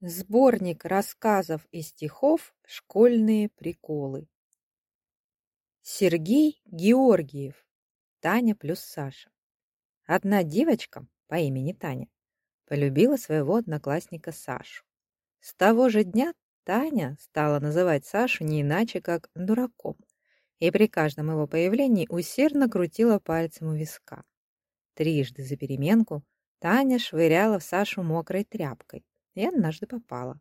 Сборник рассказов и стихов «Школьные приколы». Сергей Георгиев. Таня плюс Саша. Одна девочка по имени Таня полюбила своего одноклассника Сашу. С того же дня Таня стала называть Сашу не иначе, как дураком, и при каждом его появлении усердно крутила пальцем у виска. Трижды за переменку Таня швыряла в Сашу мокрой тряпкой, и однажды попала.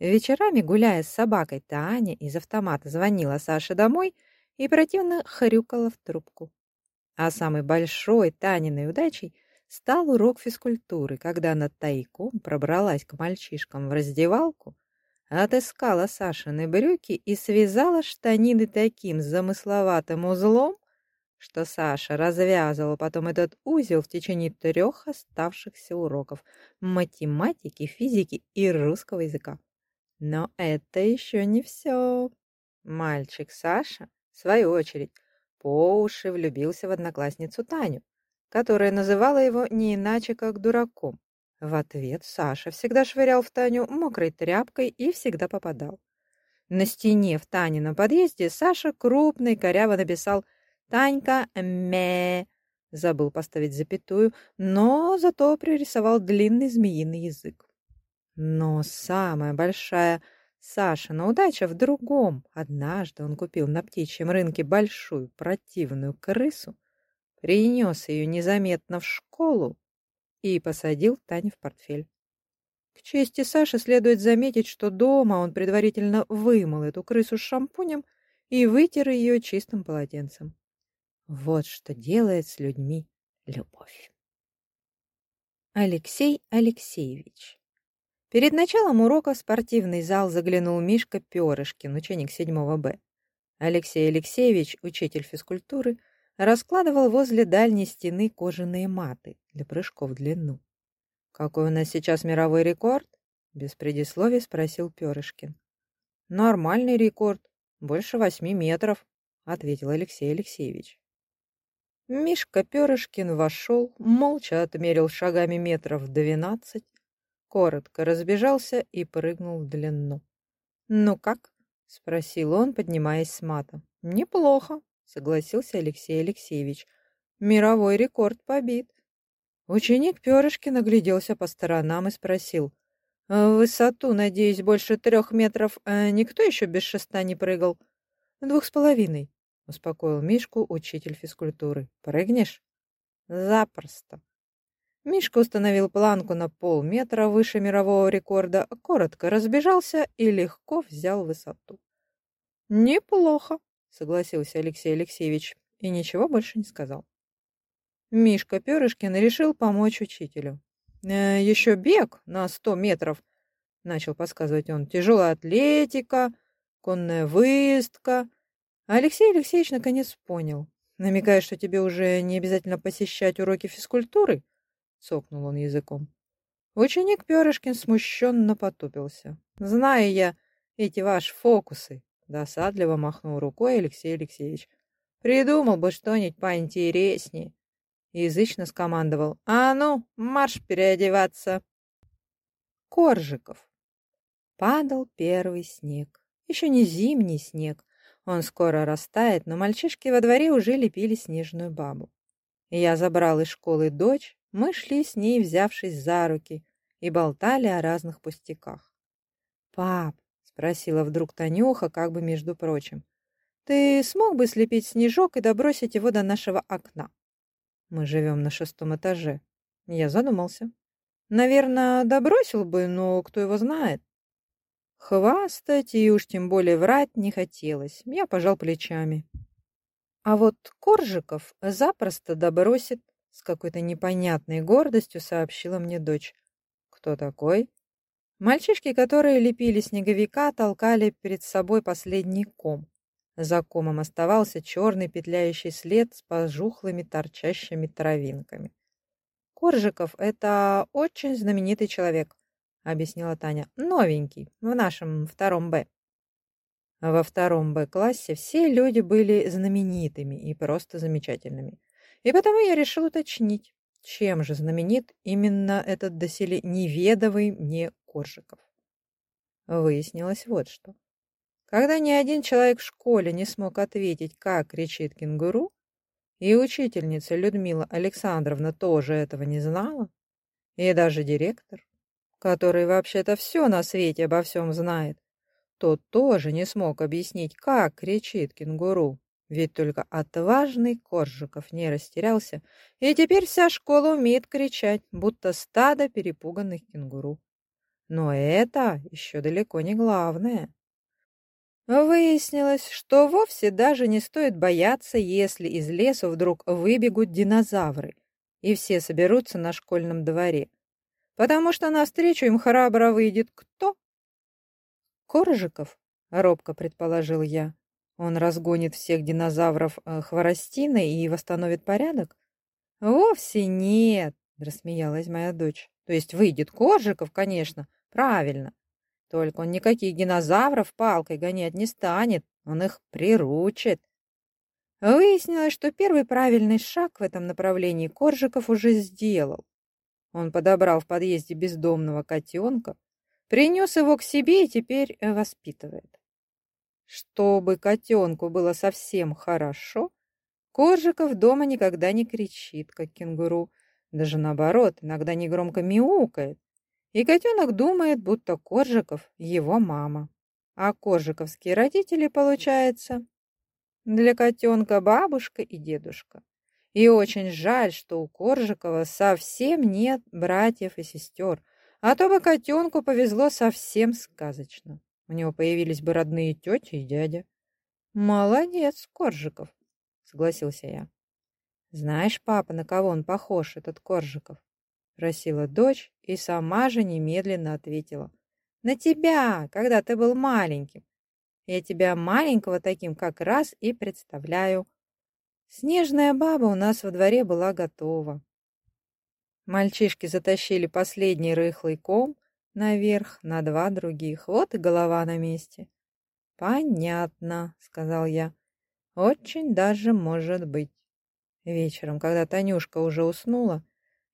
Вечерами, гуляя с собакой, Таня из автомата звонила Саше домой и противно хрюкала в трубку. А самой большой Таниной удачей стал урок физкультуры, когда она тайком пробралась к мальчишкам в раздевалку, отыскала Сашины брюки и связала штанины таким замысловатым узлом, что Саша развязывал потом этот узел в течение трех оставшихся уроков математики, физики и русского языка. Но это еще не все. Мальчик Саша, в свою очередь, по уши влюбился в одноклассницу Таню, которая называла его не иначе, как дураком. В ответ Саша всегда швырял в Таню мокрой тряпкой и всегда попадал. На стене в Танином подъезде Саша крупный коряво написал «Связь» Танька мэ забыл поставить запятую, но зато пририсовал длинный змеиный язык. Но самая большая Сашина удача в другом. Однажды он купил на птичьем рынке большую противную крысу, принес ее незаметно в школу и посадил Тане в портфель. К чести Саши следует заметить, что дома он предварительно вымыл эту крысу шампунем и вытер ее чистым полотенцем. Вот что делает с людьми любовь. Алексей Алексеевич. Перед началом урока в спортивный зал заглянул Мишка Перышкин, ученик 7 Б. Алексей Алексеевич, учитель физкультуры, раскладывал возле дальней стены кожаные маты для прыжков в длину. «Какой у нас сейчас мировой рекорд?» — без предисловий спросил Перышкин. «Нормальный рекорд, больше восьми метров», — ответил Алексей Алексеевич. Мишка Перышкин вошел, молча отмерил шагами метров двенадцать, коротко разбежался и прыгнул в длину. «Ну как?» — спросил он, поднимаясь с мата. «Неплохо», — согласился Алексей Алексеевич. «Мировой рекорд побит». Ученик Перышкин огляделся по сторонам и спросил. «В высоту, надеюсь, больше трех метров а никто еще без шеста не прыгал?» «Двух с половиной», успокоил Мишку учитель физкультуры. Прыгнешь? Запросто. Мишка установил планку на полметра выше мирового рекорда, коротко разбежался и легко взял высоту. Неплохо, согласился Алексей Алексеевич и ничего больше не сказал. Мишка Перышкин решил помочь учителю. «Э, «Еще бег на сто метров», — начал подсказывать он. «Тяжелая атлетика, конная выездка, Алексей Алексеевич наконец понял. Намекая, что тебе уже не обязательно посещать уроки физкультуры? Цокнул он языком. Ученик Перышкин смущенно потупился. Знаю я эти ваши фокусы, досадливо махнул рукой Алексей Алексеевич. Придумал бы что-нибудь поинтереснее. Язычно скомандовал. А ну, марш переодеваться. Коржиков. Падал первый снег. Еще не зимний снег, он скоро растает, но мальчишки во дворе уже лепили снежную бабу. Я забрал из школы дочь, мы шли с ней, взявшись за руки, и болтали о разных пустяках. «Пап», — спросила вдруг Танюха, как бы между прочим, «ты смог бы слепить снежок и добросить его до нашего окна?» Мы живем на шестом этаже. Я задумался. Наверное, добросил бы, но кто его знает. Хвастать и уж тем более врать не хотелось. Я пожал плечами. А вот Коржиков запросто добросит, с какой-то непонятной гордостью сообщила мне дочь. Кто такой? Мальчишки, которые лепили снеговика, толкали перед собой последний ком. За комом оставался черный петляющий след с пожухлыми торчащими травинками. Коржиков — это очень знаменитый человек объяснила Таня. Новенький, в нашем втором Б. Во втором Б-классе все люди были знаменитыми и просто замечательными. И потому я решил уточнить, чем же знаменит именно этот доселе неведовый мне Коржиков. Выяснилось вот что. Когда ни один человек в школе не смог ответить, как кричит кенгуру, и учительница Людмила Александровна тоже этого не знала, и даже директор, который вообще-то все на свете обо всем знает, тот тоже не смог объяснить, как кричит кенгуру. Ведь только отважный Коржиков не растерялся, и теперь вся школа умеет кричать, будто стадо перепуганных кенгуру. Но это еще далеко не главное. Выяснилось, что вовсе даже не стоит бояться, если из лесу вдруг выбегут динозавры, и все соберутся на школьном дворе, потому что навстречу им храбро выйдет кто? Коржиков, робко предположил я. Он разгонит всех динозавров э, хворостиной и восстановит порядок? Вовсе нет, рассмеялась моя дочь. То есть выйдет Коржиков, конечно, правильно. Только он никаких динозавров палкой гонять не станет, он их приручит. Выяснилось, что первый правильный шаг в этом направлении Коржиков уже сделал. Он подобрал в подъезде бездомного котенка, принес его к себе и теперь э, воспитывает. Чтобы котенку было совсем хорошо, Коржиков дома никогда не кричит, как кенгуру, даже наоборот, иногда негромко мяукает, и котенок думает, будто Коржиков его мама. А коржиковские родители, получается, для котенка бабушка и дедушка. И очень жаль, что у Коржикова совсем нет братьев и сестер, а то бы котенку повезло совсем сказочно. У него появились бы родные тети и дядя. Молодец, Коржиков, согласился я. Знаешь, папа, на кого он похож, этот Коржиков? Просила дочь и сама же немедленно ответила. На тебя, когда ты был маленьким. Я тебя маленького таким как раз и представляю. Снежная баба у нас во дворе была готова. Мальчишки затащили последний рыхлый ком наверх на два других. Вот и голова на месте. Понятно, сказал я. Очень даже может быть. Вечером, когда Танюшка уже уснула,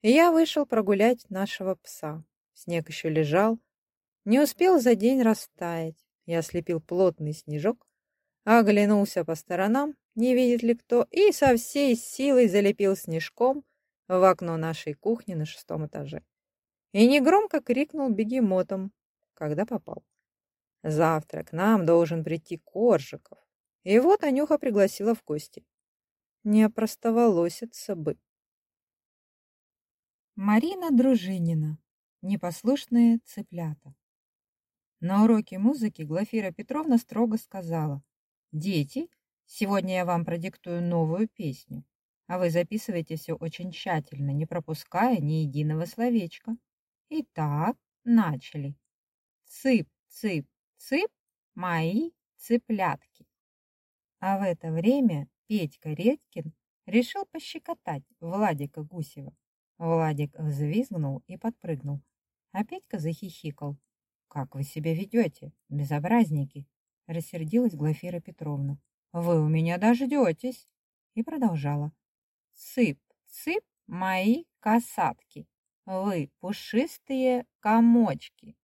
я вышел прогулять нашего пса. Снег еще лежал, не успел за день растаять. Я слепил плотный снежок, оглянулся по сторонам, не видит ли кто, и со всей силой залепил снежком в окно нашей кухни на шестом этаже. И негромко крикнул бегемотом, когда попал. Завтра к нам должен прийти Коржиков. И вот Анюха пригласила в гости. Не опростоволоситься бы. Марина Дружинина. Непослушные цыплята. На уроке музыки Глафира Петровна строго сказала, «Дети, сегодня я вам продиктую новую песню, а вы записывайте все очень тщательно, не пропуская ни единого словечка. Итак, начали. Цып, цып, цып, мои цыплятки». А в это время Петька Редькин решил пощекотать Владика Гусева. Владик взвизгнул и подпрыгнул, а Петька захихикал. «Как вы себя ведете, безобразники?» — рассердилась Глафира Петровна. «Вы у меня дождетесь!» И продолжала. «Сып, сып, мои касатки! Вы пушистые комочки!»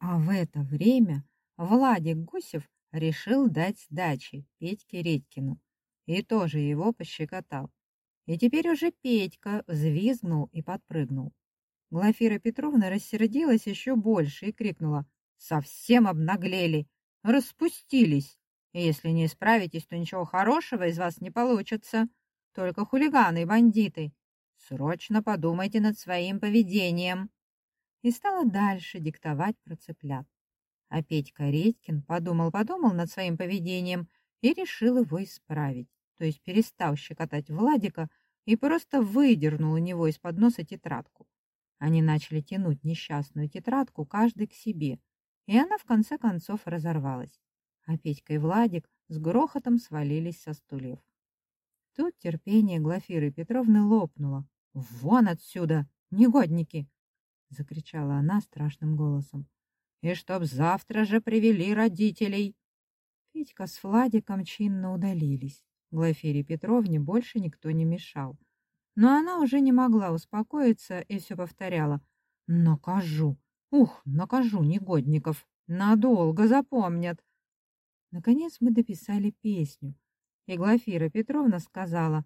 А в это время Владик Гусев решил дать сдачи Петьке Редькину и тоже его пощекотал. И теперь уже Петька взвизгнул и подпрыгнул. Глафира Петровна рассердилась еще больше и крикнула «Совсем обнаглели! Распустились! Если не исправитесь, то ничего хорошего из вас не получится. Только хулиганы и бандиты. Срочно подумайте над своим поведением!» И стала дальше диктовать про цыплят. А Петька Редькин подумал-подумал над своим поведением и решил его исправить то есть перестал щекотать Владика и просто выдернул у него из-под носа тетрадку. Они начали тянуть несчастную тетрадку каждый к себе, и она в конце концов разорвалась. А Петька и Владик с грохотом свалились со стульев. Тут терпение Глафиры Петровны лопнуло. «Вон отсюда, негодники!» — закричала она страшным голосом. «И чтоб завтра же привели родителей!» Петька с Владиком чинно удалились. Глафире Петровне больше никто не мешал. Но она уже не могла успокоиться и все повторяла. «Накажу! Ух, накажу негодников! надолго запомнят. Наконец мы дописали песню, и Глафира Петровна сказала,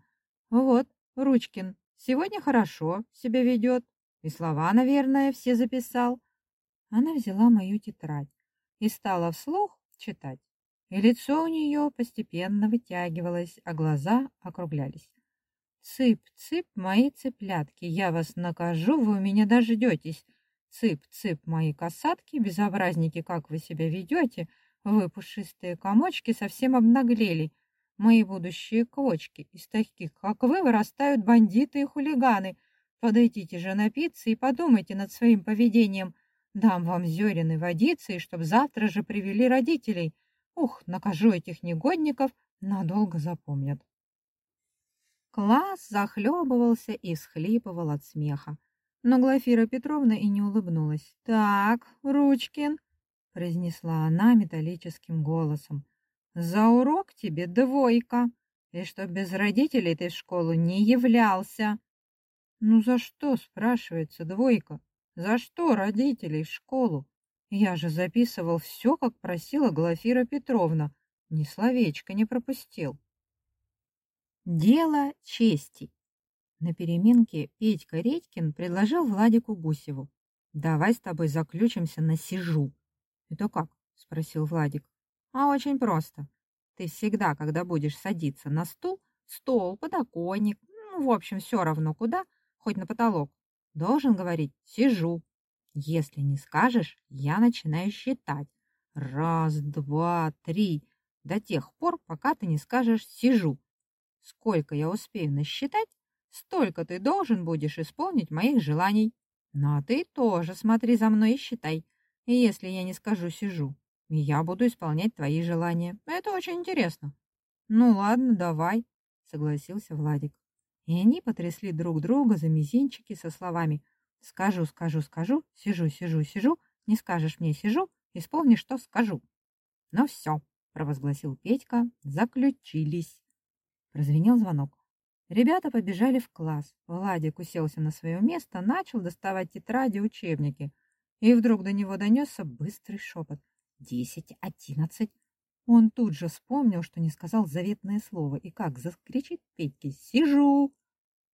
«Вот, Ручкин, сегодня хорошо себя ведет, и слова, наверное, все записал». Она взяла мою тетрадь и стала вслух читать. И лицо у нее постепенно вытягивалось, а глаза округлялись. «Цып, цып, мои цыплятки, я вас накажу, вы у меня дождетесь. Цып, цып, мои касатки, безобразники, как вы себя ведете, вы, пушистые комочки, совсем обнаглели. Мои будущие квочки, из таких, как вы, вырастают бандиты и хулиганы. Подойдите же напиться и подумайте над своим поведением. Дам вам зерен и водицы, чтоб завтра же привели родителей. Ух, накажу этих негодников, надолго запомнят. Класс захлебывался и схлипывал от смеха. Но Глафира Петровна и не улыбнулась. «Так, Ручкин», — произнесла она металлическим голосом, «за урок тебе двойка, и что без родителей ты в школу не являлся». «Ну за что?» — спрашивается двойка. «За что родителей в школу? Я же записывал все, как просила Глафира Петровна. Ни словечко не пропустил». Дело чести. На переменке Петька Редькин предложил Владику Гусеву. «Давай с тобой заключимся на сижу». «Это как?» — спросил Владик. «А очень просто. Ты всегда, когда будешь садиться на стул, стол, подоконник, ну, в общем, все равно куда, хоть на потолок, должен говорить «сижу». Если не скажешь, я начинаю считать. Раз, два, три, до тех пор, пока ты не скажешь «сижу». Сколько я успею насчитать, Столько ты должен будешь исполнить моих желаний. Ну а ты тоже смотри за мной и считай. И если я не скажу «сижу», я буду исполнять твои желания. Это очень интересно. Ну ладно, давай, согласился Владик. И они потрясли друг друга за мизинчики со словами «Скажу, скажу, скажу, сижу, сижу, сижу, не скажешь мне сижу, исполни, что скажу». Ну все, провозгласил Петька, заключились. Прозвенел звонок. Ребята побежали в класс. Владик уселся на свое место, начал доставать тетради, учебники. И вдруг до него донесся быстрый шепот. «Десять, одиннадцать». Он тут же вспомнил, что не сказал заветное слово, и как закричит Петьке «Сижу!».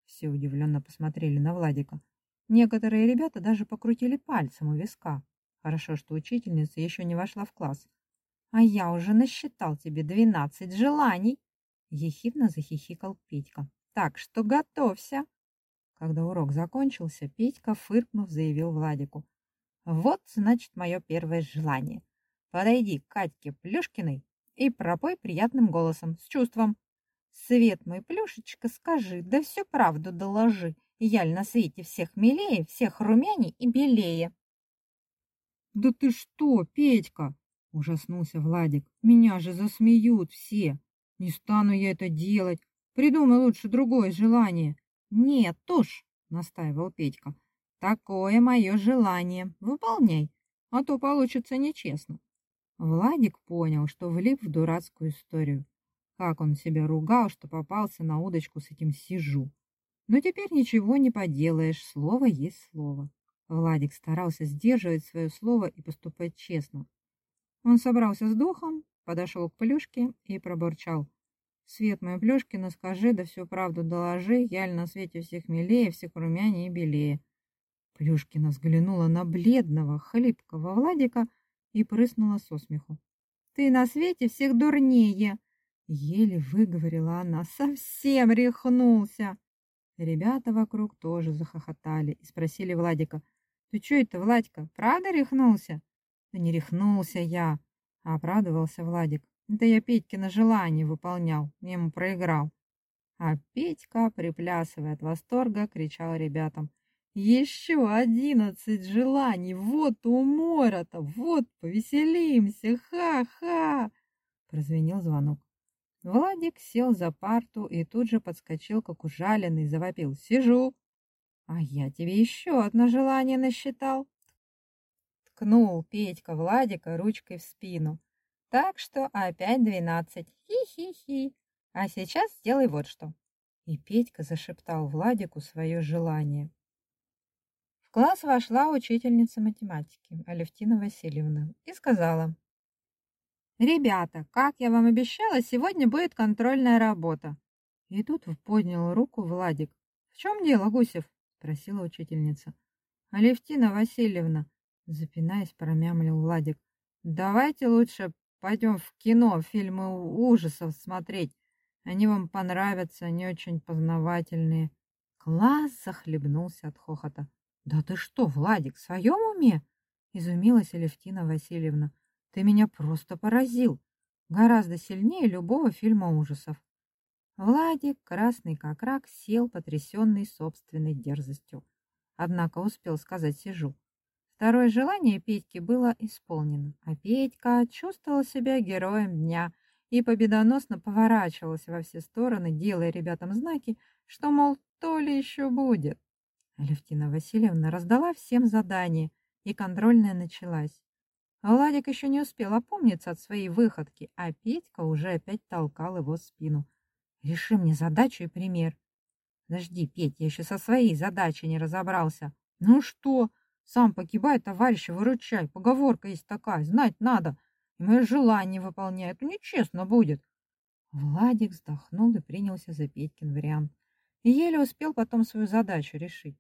Все удивленно посмотрели на Владика. Некоторые ребята даже покрутили пальцем у виска. Хорошо, что учительница еще не вошла в класс. «А я уже насчитал тебе двенадцать желаний!» Ехидно захихикал Петька. Так что готовься. Когда урок закончился, Петька, фыркнув, заявил Владику. Вот, значит, мое первое желание. Подойди к Катьке Плюшкиной и пропой приятным голосом, с чувством. Свет мой, Плюшечка, скажи, да всю правду доложи. Яль на свете всех милее, всех румяней и белее. Да ты что, Петька? Ужаснулся Владик. Меня же засмеют все. Не стану я это делать. Придумай лучше другое желание. Нет уж, настаивал Петька. Такое мое желание. Выполняй, а то получится нечестно. Владик понял, что влип в дурацкую историю. Как он себя ругал, что попался на удочку с этим сижу. Но теперь ничего не поделаешь, слово есть слово. Владик старался сдерживать свое слово и поступать честно. Он собрался с духом, подошел к Плюшке и пробурчал. Свет мой Плюшкина, скажи, да всю правду доложи, яль на свете всех милее, всех румянее и белее. Плюшкина взглянула на бледного, хлипкого Владика и прыснула со смеху. «Ты на свете всех дурнее!» Еле выговорила она, совсем рехнулся. Ребята вокруг тоже захохотали и спросили Владика, «Ты что это, Владька, правда рехнулся?» «Да не рехнулся я», — обрадовался Владик. Да я Петькино желание выполнял, ему проиграл. А Петька, приплясывая от восторга, кричал ребятам. «Еще одиннадцать желаний! Вот умора-то! Вот повеселимся! Ха-ха!» Прозвенел звонок. Владик сел за парту и тут же подскочил, как ужаленный, завопил. «Сижу!» «А я тебе еще одно желание насчитал!» Ткнул Петька Владика ручкой в спину. Так что опять двенадцать. Хи-хи-хи. А сейчас сделай вот что. И Петька зашептал Владику свое желание. Класс вошла учительница математики Алевтина Васильевна и сказала, «Ребята, как я вам обещала, сегодня будет контрольная работа». И тут поднял руку Владик. «В чем дело, Гусев?» – спросила учительница. «Алевтина Васильевна», – запинаясь, промямлил Владик, «давайте лучше пойдем в кино, фильмы ужасов смотреть. Они вам понравятся, они очень познавательные». Класс захлебнулся от хохота. «Да ты что, Владик, в своем уме?» — изумилась Алевтина Васильевна. «Ты меня просто поразил. Гораздо сильнее любого фильма ужасов». Владик, красный как рак, сел, потрясенный собственной дерзостью. Однако успел сказать «сижу». Второе желание Петьки было исполнено, а Петька чувствовал себя героем дня и победоносно поворачивался во все стороны, делая ребятам знаки, что, мол, то ли еще будет. Алевтина Васильевна раздала всем задание, и контрольная началась. Владик еще не успел опомниться от своей выходки, а Петька уже опять толкал его в спину. «Реши мне задачу и пример». «Подожди, Петь, я еще со своей задачей не разобрался». «Ну что? Сам погибай, товарища, выручай. Поговорка есть такая, знать надо. И мое желание выполняет, то нечестно будет». Владик вздохнул и принялся за Петькин вариант. И еле успел потом свою задачу решить.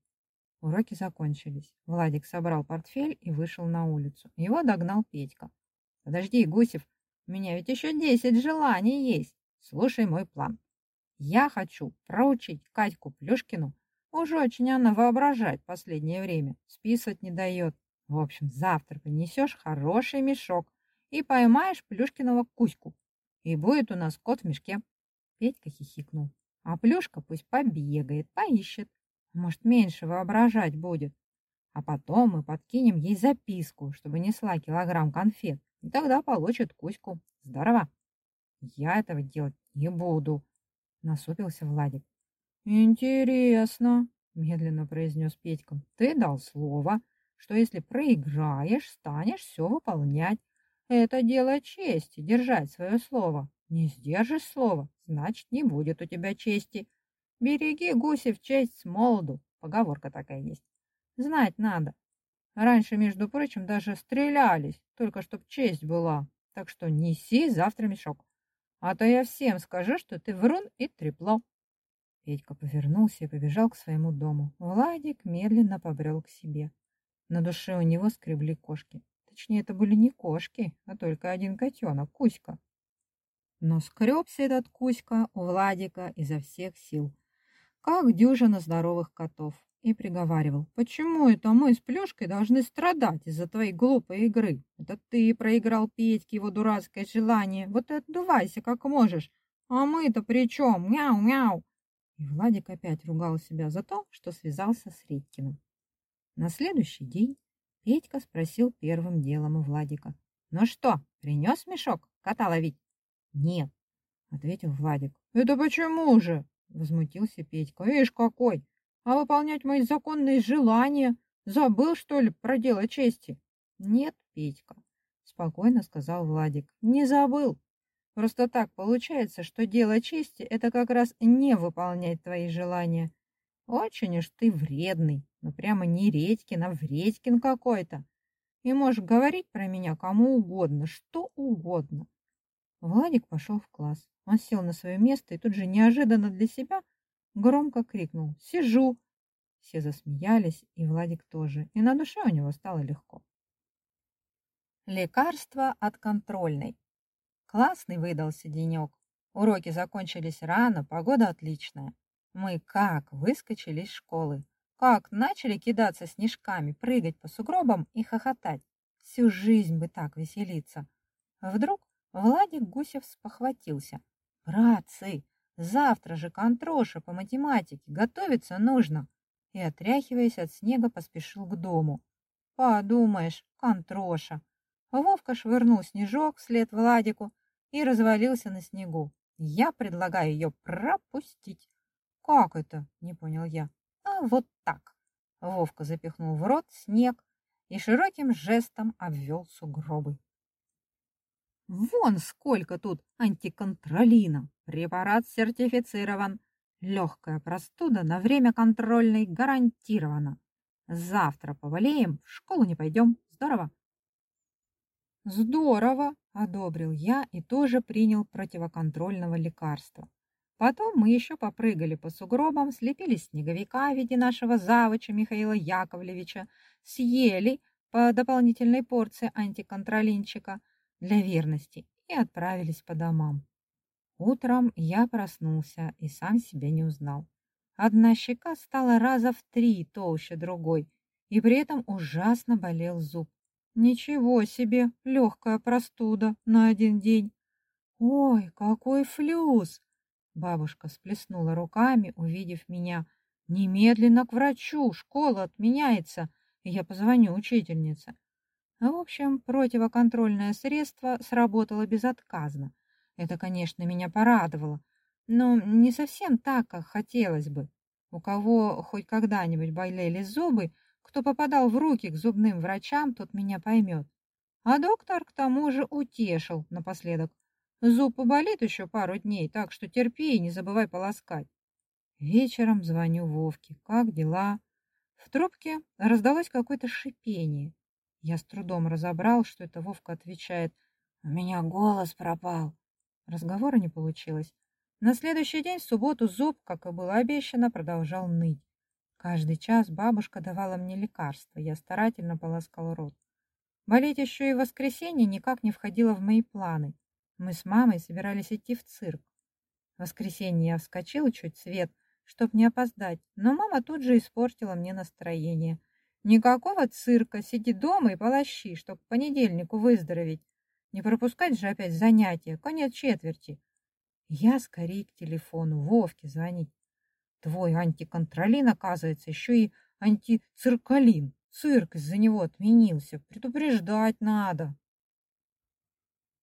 Уроки закончились. Владик собрал портфель и вышел на улицу. Его догнал Петька. «Подожди, Гусев, у меня ведь еще десять желаний есть. Слушай мой план. Я хочу проучить Катьку Плюшкину. Уже очень она воображает последнее время. Списывать не дает. В общем, завтра принесешь хороший мешок и поймаешь Плюшкиного Кузьку. И будет у нас кот в мешке. Петька хихикнул. А Плюшка пусть побегает, поищет. Может, меньше воображать будет. А потом мы подкинем ей записку, чтобы несла килограмм конфет. И тогда получит Кузьку. Здорово. Я этого делать не буду, насупился Владик. Интересно, медленно произнес Петька. Ты дал слово, что если проиграешь, станешь все выполнять. Это дело чести, держать свое слово. Не сдержишь слово, значит, не будет у тебя чести. Береги гусев честь с молоду. Поговорка такая есть. Знать надо. Раньше, между прочим, даже стрелялись, только чтоб честь была. Так что неси завтра мешок. А то я всем скажу, что ты врун и трепло. Петька повернулся и побежал к своему дому. Владик медленно побрел к себе. На душе у него скребли кошки. Точнее, это были не кошки, а только один котенок, Кузька. Но скребся этот Кузька у Владика изо всех сил как дюжина здоровых котов, и приговаривал, почему это мы с Плюшкой должны страдать из-за твоей глупой игры? Это ты проиграл Петьке его дурацкое желание, вот и отдувайся как можешь. А мы-то при чем? Мяу-мяу!» И Владик опять ругал себя за то, что связался с Редькиным. На следующий день Петька спросил первым делом у Владика. «Ну что, принес мешок кота ловить?» «Нет», — ответил Владик. «Это почему же?» Возмутился Петька. Ишь какой! А выполнять мои законные желания? Забыл, что ли, про дело чести? Нет, Петька, спокойно сказал Владик. Не забыл. Просто так получается, что дело чести — это как раз не выполнять твои желания. Очень уж ты вредный, ну прямо не Редькин, а Вредькин какой-то. И можешь говорить про меня кому угодно, что угодно. Владик пошел в класс. Он сел на свое место и тут же неожиданно для себя громко крикнул «Сижу!». Все засмеялись, и Владик тоже, и на душе у него стало легко. Лекарство от контрольной. Классный выдался денек. Уроки закончились рано, погода отличная. Мы как выскочили из школы, как начали кидаться снежками, прыгать по сугробам и хохотать. Всю жизнь бы так веселиться. Вдруг Владик Гусев спохватился. «Братцы, завтра же контроша по математике, готовиться нужно!» И, отряхиваясь от снега, поспешил к дому. «Подумаешь, контроша!» Вовка швырнул снежок вслед Владику и развалился на снегу. «Я предлагаю ее пропустить!» «Как это?» — не понял я. «А вот так!» Вовка запихнул в рот снег и широким жестом обвел сугробы. Вон сколько тут антиконтролина. Препарат сертифицирован. Легкая простуда на время контрольной гарантирована. Завтра повалеем, в школу не пойдем. Здорово? Здорово, одобрил я и тоже принял противоконтрольного лекарства. Потом мы еще попрыгали по сугробам, слепили снеговика в виде нашего завуча Михаила Яковлевича, съели по дополнительной порции антиконтролинчика для верности и отправились по домам. Утром я проснулся и сам себя не узнал. Одна щека стала раза в три толще другой, и при этом ужасно болел зуб. Ничего себе, легкая простуда на один день. Ой, какой флюс! Бабушка сплеснула руками, увидев меня. Немедленно к врачу, школа отменяется, я позвоню учительнице. В общем, противоконтрольное средство сработало безотказно. Это, конечно, меня порадовало, но не совсем так, как хотелось бы. У кого хоть когда-нибудь болели зубы, кто попадал в руки к зубным врачам, тот меня поймет. А доктор к тому же утешил напоследок. Зуб поболит еще пару дней, так что терпи и не забывай полоскать. Вечером звоню Вовке. Как дела? В трубке раздалось какое-то шипение. Я с трудом разобрал, что это Вовка отвечает. У меня голос пропал. Разговора не получилось. На следующий день, в субботу, зуб, как и было обещано, продолжал ныть. Каждый час бабушка давала мне лекарства, я старательно полоскал рот. Болеть еще и в воскресенье никак не входило в мои планы. Мы с мамой собирались идти в цирк. В воскресенье я вскочил чуть свет, чтоб не опоздать, но мама тут же испортила мне настроение. Никакого цирка, сиди дома и полощи, чтоб к понедельнику выздороветь. Не пропускать же опять занятия, конец четверти. Я скорее к телефону Вовке звонить. Твой антиконтролин, оказывается, еще и антициркалин. Цирк из-за него отменился. Предупреждать надо.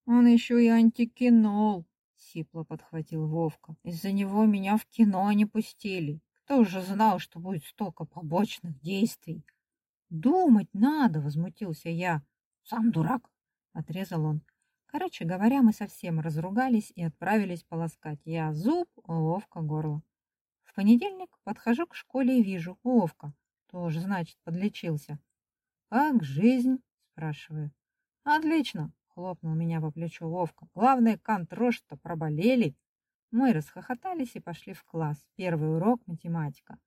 Он еще и антикинол, сипло подхватил Вовка. Из-за него меня в кино не пустили. Кто уже знал, что будет столько побочных действий? Думать надо, возмутился я. Сам дурак, отрезал он. Короче говоря, мы совсем разругались и отправились полоскать. Я зуб, Вовка горло. В понедельник подхожу к школе и вижу, Вовка, тоже, значит, подлечился. «Как жизнь?» – спрашиваю. «Отлично!» – хлопнул меня по плечу Вовка. «Главное, контрош-то проболели!» Мы расхохотались и пошли в класс. Первый урок математика.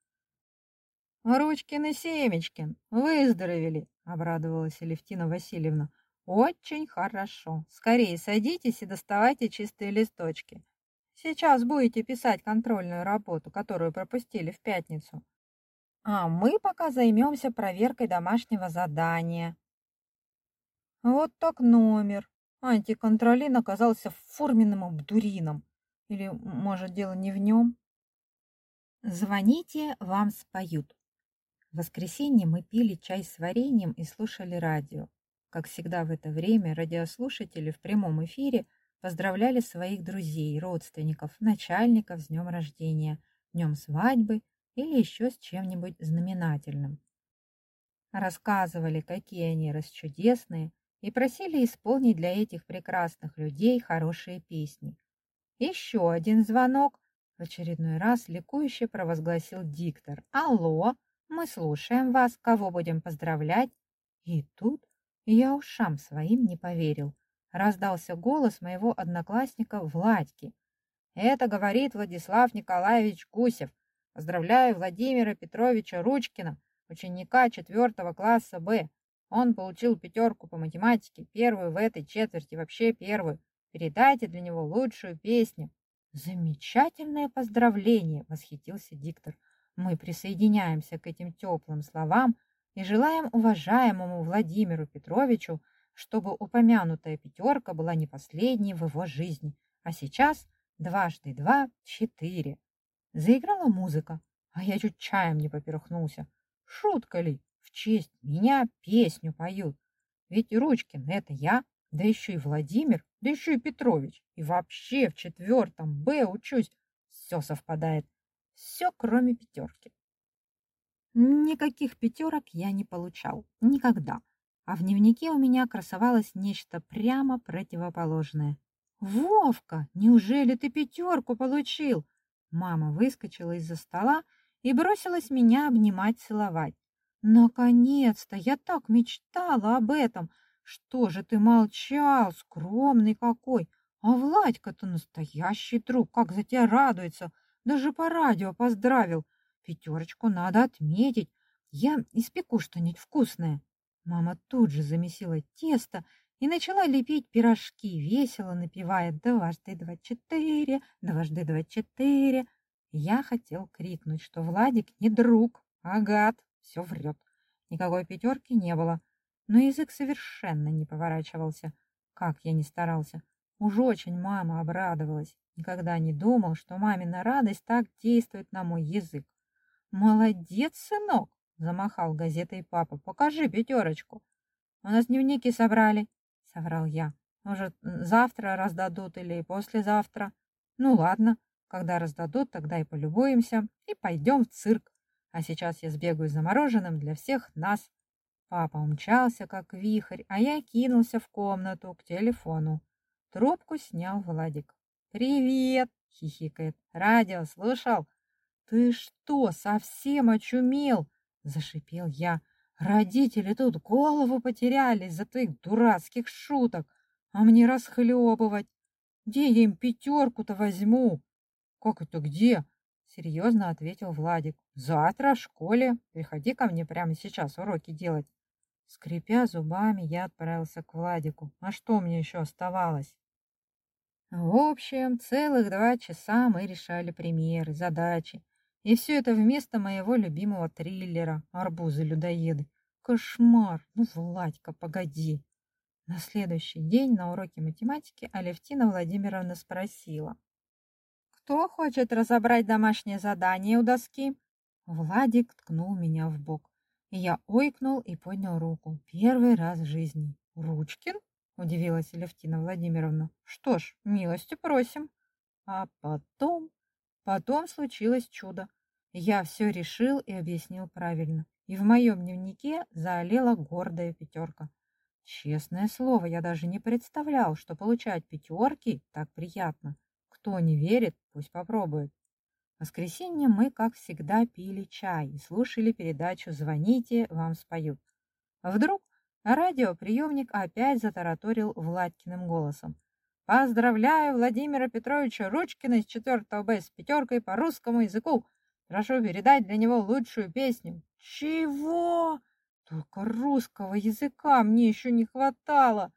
«Ручкин и Семечкин, выздоровели!» – обрадовалась Алевтина Васильевна. Очень хорошо. Скорее садитесь и доставайте чистые листочки. Сейчас будете писать контрольную работу, которую пропустили в пятницу. А мы пока займемся проверкой домашнего задания. Вот так номер. Антиконтролин оказался форменным обдурином. Или, может, дело не в нем? Звоните, вам споют. Воскресенье мы пили чай с вареньем и слушали радио. Как всегда в это время радиослушатели в прямом эфире поздравляли своих друзей, родственников, начальников с днем рождения, днем свадьбы или еще с чем-нибудь знаменательным. Рассказывали, какие они расчудесные, и просили исполнить для этих прекрасных людей хорошие песни. Еще один звонок. В очередной раз ликующе провозгласил диктор. «Алло, мы слушаем вас, кого будем поздравлять?» И тут я ушам своим не поверил. Раздался голос моего одноклассника Владьки. «Это говорит Владислав Николаевич Гусев. Поздравляю Владимира Петровича Ручкина, ученика четвертого класса Б. Он получил пятерку по математике, первую в этой четверти, вообще первую. Передайте для него лучшую песню». «Замечательное поздравление!» — восхитился диктор. «Мы присоединяемся к этим теплым словам и желаем уважаемому Владимиру Петровичу, чтобы упомянутая пятерка была не последней в его жизни, а сейчас дважды два – четыре. Заиграла музыка, а я чуть чаем не поперхнулся. Шутка ли, в честь меня песню поют? Ведь Ручкин – это я, да еще и Владимир, да еще и Петрович. И вообще в четвертом Б учусь. Все совпадает. Все, кроме пятерки. Никаких пятерок я не получал. Никогда. А в дневнике у меня красовалось нечто прямо противоположное. «Вовка, неужели ты пятерку получил?» Мама выскочила из-за стола и бросилась меня обнимать, целовать. Наконец-то! Я так мечтала об этом! Что же ты молчал, скромный какой! А Владька-то настоящий друг, как за тебя радуется! Даже по радио поздравил! Пятерочку надо отметить! Я испеку что-нибудь вкусное!» Мама тут же замесила тесто и начала лепить пирожки, весело напевая «Дважды два четыре, дважды два четыре». Я хотел крикнуть, что Владик не друг, а гад, все врет. Никакой пятерки не было, но язык совершенно не поворачивался. Как я не старался. Уж очень мама обрадовалась. Никогда не думал, что мамина радость так действует на мой язык. «Молодец, сынок!» — замахал газетой папа. «Покажи пятерочку!» «У нас дневники собрали», — соврал я. «Может, завтра раздадут или послезавтра?» «Ну ладно, когда раздадут, тогда и полюбуемся, и пойдем в цирк. А сейчас я сбегаю за мороженым для всех нас». Папа умчался, как вихрь, а я кинулся в комнату к телефону. Трубку снял Владик. «Привет!» — хихикает. «Радио слушал?» «Ты что, совсем очумел?» — зашипел я. «Родители тут голову потеряли из-за твоих дурацких шуток, а мне расхлебывать. Где я им пятерку-то возьму?» «Как это где?» — серьезно ответил Владик. «Завтра в школе. Приходи ко мне прямо сейчас уроки делать». Скрипя зубами, я отправился к Владику. А что мне еще оставалось? В общем, целых два часа мы решали примеры, задачи. И все это вместо моего любимого триллера «Арбузы-людоеды». Кошмар! Ну, Владька, погоди! На следующий день на уроке математики Алевтина Владимировна спросила. «Кто хочет разобрать домашнее задание у доски?» Владик ткнул меня в бок. Я ойкнул и поднял руку. Первый раз в жизни. «Ручкин?» — удивилась Алевтина Владимировна. «Что ж, милости просим». А потом... Потом случилось чудо. Я все решил и объяснил правильно. И в моем дневнике заолела гордая пятерка. Честное слово, я даже не представлял, что получать пятерки так приятно. Кто не верит, пусть попробует. В воскресенье мы, как всегда, пили чай и слушали передачу «Звоните, вам споют». Вдруг радиоприемник опять затараторил Владькиным голосом. «Поздравляю Владимира Петровича Ручкина из 4 Б с пятеркой по русскому языку. Прошу передать для него лучшую песню. Чего? Только русского языка мне еще не хватало.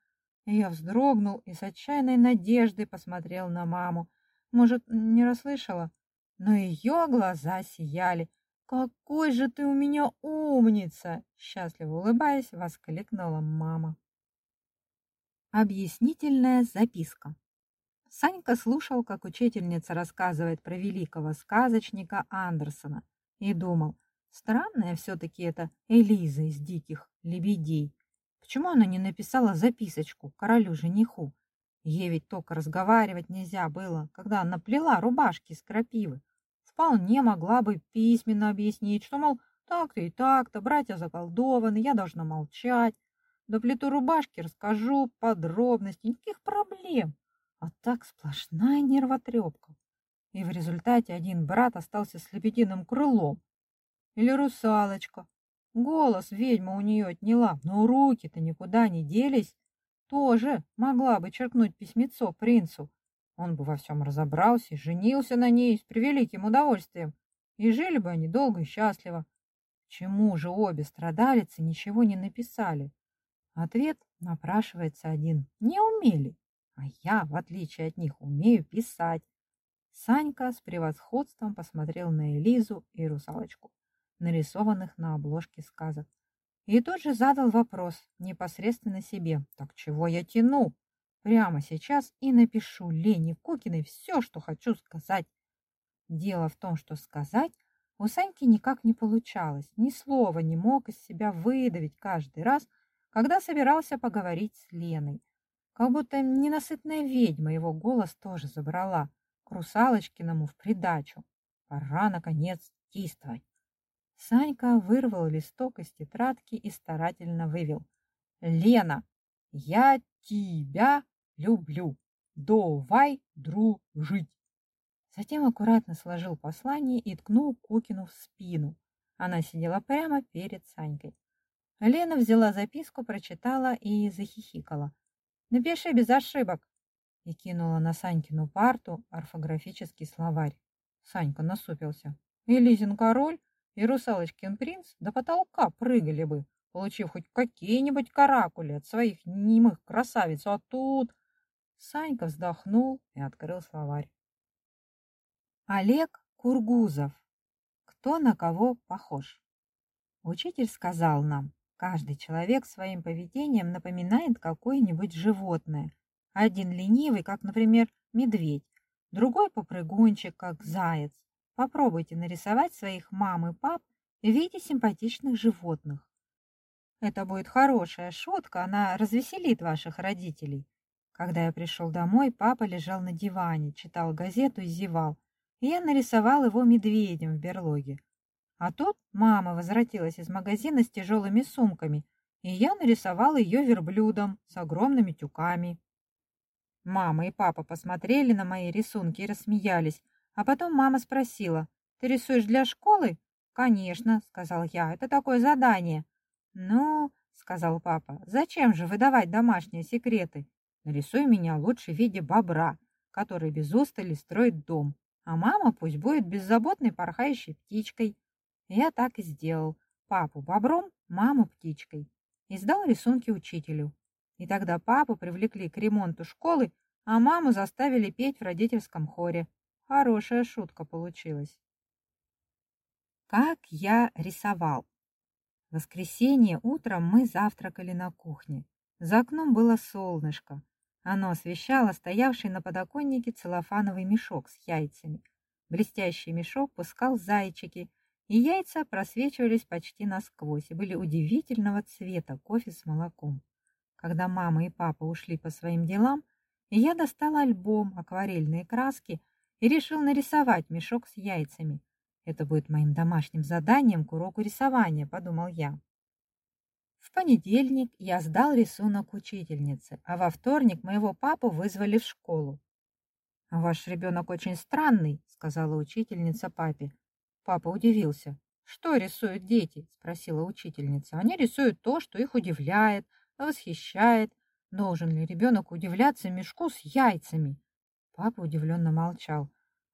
я вздрогнул и с отчаянной надеждой посмотрел на маму. Может, не расслышала? Но ее глаза сияли. «Какой же ты у меня умница!» Счастливо улыбаясь, воскликнула мама. Объяснительная записка. Санька слушал, как учительница рассказывает про великого сказочника Андерсона, и думал, странная все-таки это Элиза из «Диких лебедей». Почему она не написала записочку королю-жениху? Ей ведь только разговаривать нельзя было, когда она плела рубашки из крапивы. Вполне могла бы письменно объяснить, что, мол, так-то и так-то, братья заколдованы, я должна молчать. До плиту рубашки расскажу подробности, никаких проблем. А так сплошная нервотрепка. И в результате один брат остался с лебединым крылом. Или русалочка. Голос ведьма у нее отняла, но руки-то никуда не делись. Тоже могла бы черкнуть письмецо принцу. Он бы во всем разобрался и женился на ней с превеликим удовольствием. И жили бы они долго и счастливо. Чему же обе страдалицы ничего не написали? Ответ напрашивается один. Не умели. А я, в отличие от них, умею писать. Санька с превосходством посмотрел на Элизу и русалочку, нарисованных на обложке сказок. И тут же задал вопрос непосредственно себе. Так чего я тяну? Прямо сейчас и напишу Лене Кукиной все, что хочу сказать. Дело в том, что сказать у Саньки никак не получалось. Ни слова не мог из себя выдавить каждый раз, когда собирался поговорить с Леной. Как будто ненасытная ведьма его голос тоже забрала к Русалочкиному в придачу. Пора, наконец, действовать. Санька вырвал листок из тетрадки и старательно вывел. «Лена, я тебя люблю. Давай дружить!» Затем аккуратно сложил послание и ткнул Кукину в спину. Она сидела прямо перед Санькой. Лена взяла записку, прочитала и захихикала. «Напиши без ошибок!» и кинула на Санькину парту орфографический словарь. Санька насупился. И Лизин король, и русалочкин принц до потолка прыгали бы, получив хоть какие-нибудь каракули от своих немых красавиц, а тут... Санька вздохнул и открыл словарь. Олег Кургузов. Кто на кого похож? Учитель сказал нам, каждый человек своим поведением напоминает какое-нибудь животное. Один ленивый, как, например, медведь, другой попрыгунчик, как заяц. Попробуйте нарисовать своих мам и пап в виде симпатичных животных. Это будет хорошая шутка, она развеселит ваших родителей. Когда я пришел домой, папа лежал на диване, читал газету и зевал, и я нарисовал его медведем в берлоге. А тут мама возвратилась из магазина с тяжелыми сумками, и я нарисовал ее верблюдом с огромными тюками. Мама и папа посмотрели на мои рисунки и рассмеялись, а потом мама спросила, «Ты рисуешь для школы?» «Конечно», — сказал я, — «это такое задание». «Ну», — сказал папа, — «зачем же выдавать домашние секреты? Нарисуй меня лучше в виде бобра, который без устали строит дом, а мама пусть будет беззаботной порхающей птичкой». Я так и сделал. Папу бобром, маму птичкой. И сдал рисунки учителю. И тогда папу привлекли к ремонту школы, а маму заставили петь в родительском хоре. Хорошая шутка получилась. Как я рисовал. В воскресенье утром мы завтракали на кухне. За окном было солнышко. Оно освещало стоявший на подоконнике целлофановый мешок с яйцами. Блестящий мешок пускал зайчики, и яйца просвечивались почти насквозь и были удивительного цвета кофе с молоком. Когда мама и папа ушли по своим делам, я достал альбом, акварельные краски и решил нарисовать мешок с яйцами. Это будет моим домашним заданием к уроку рисования, подумал я. В понедельник я сдал рисунок учительнице, а во вторник моего папу вызвали в школу. «Ваш ребенок очень странный», — сказала учительница папе. Папа удивился. «Что рисуют дети?» – спросила учительница. «Они рисуют то, что их удивляет, восхищает. Должен ли ребенок удивляться мешку с яйцами?» Папа удивленно молчал.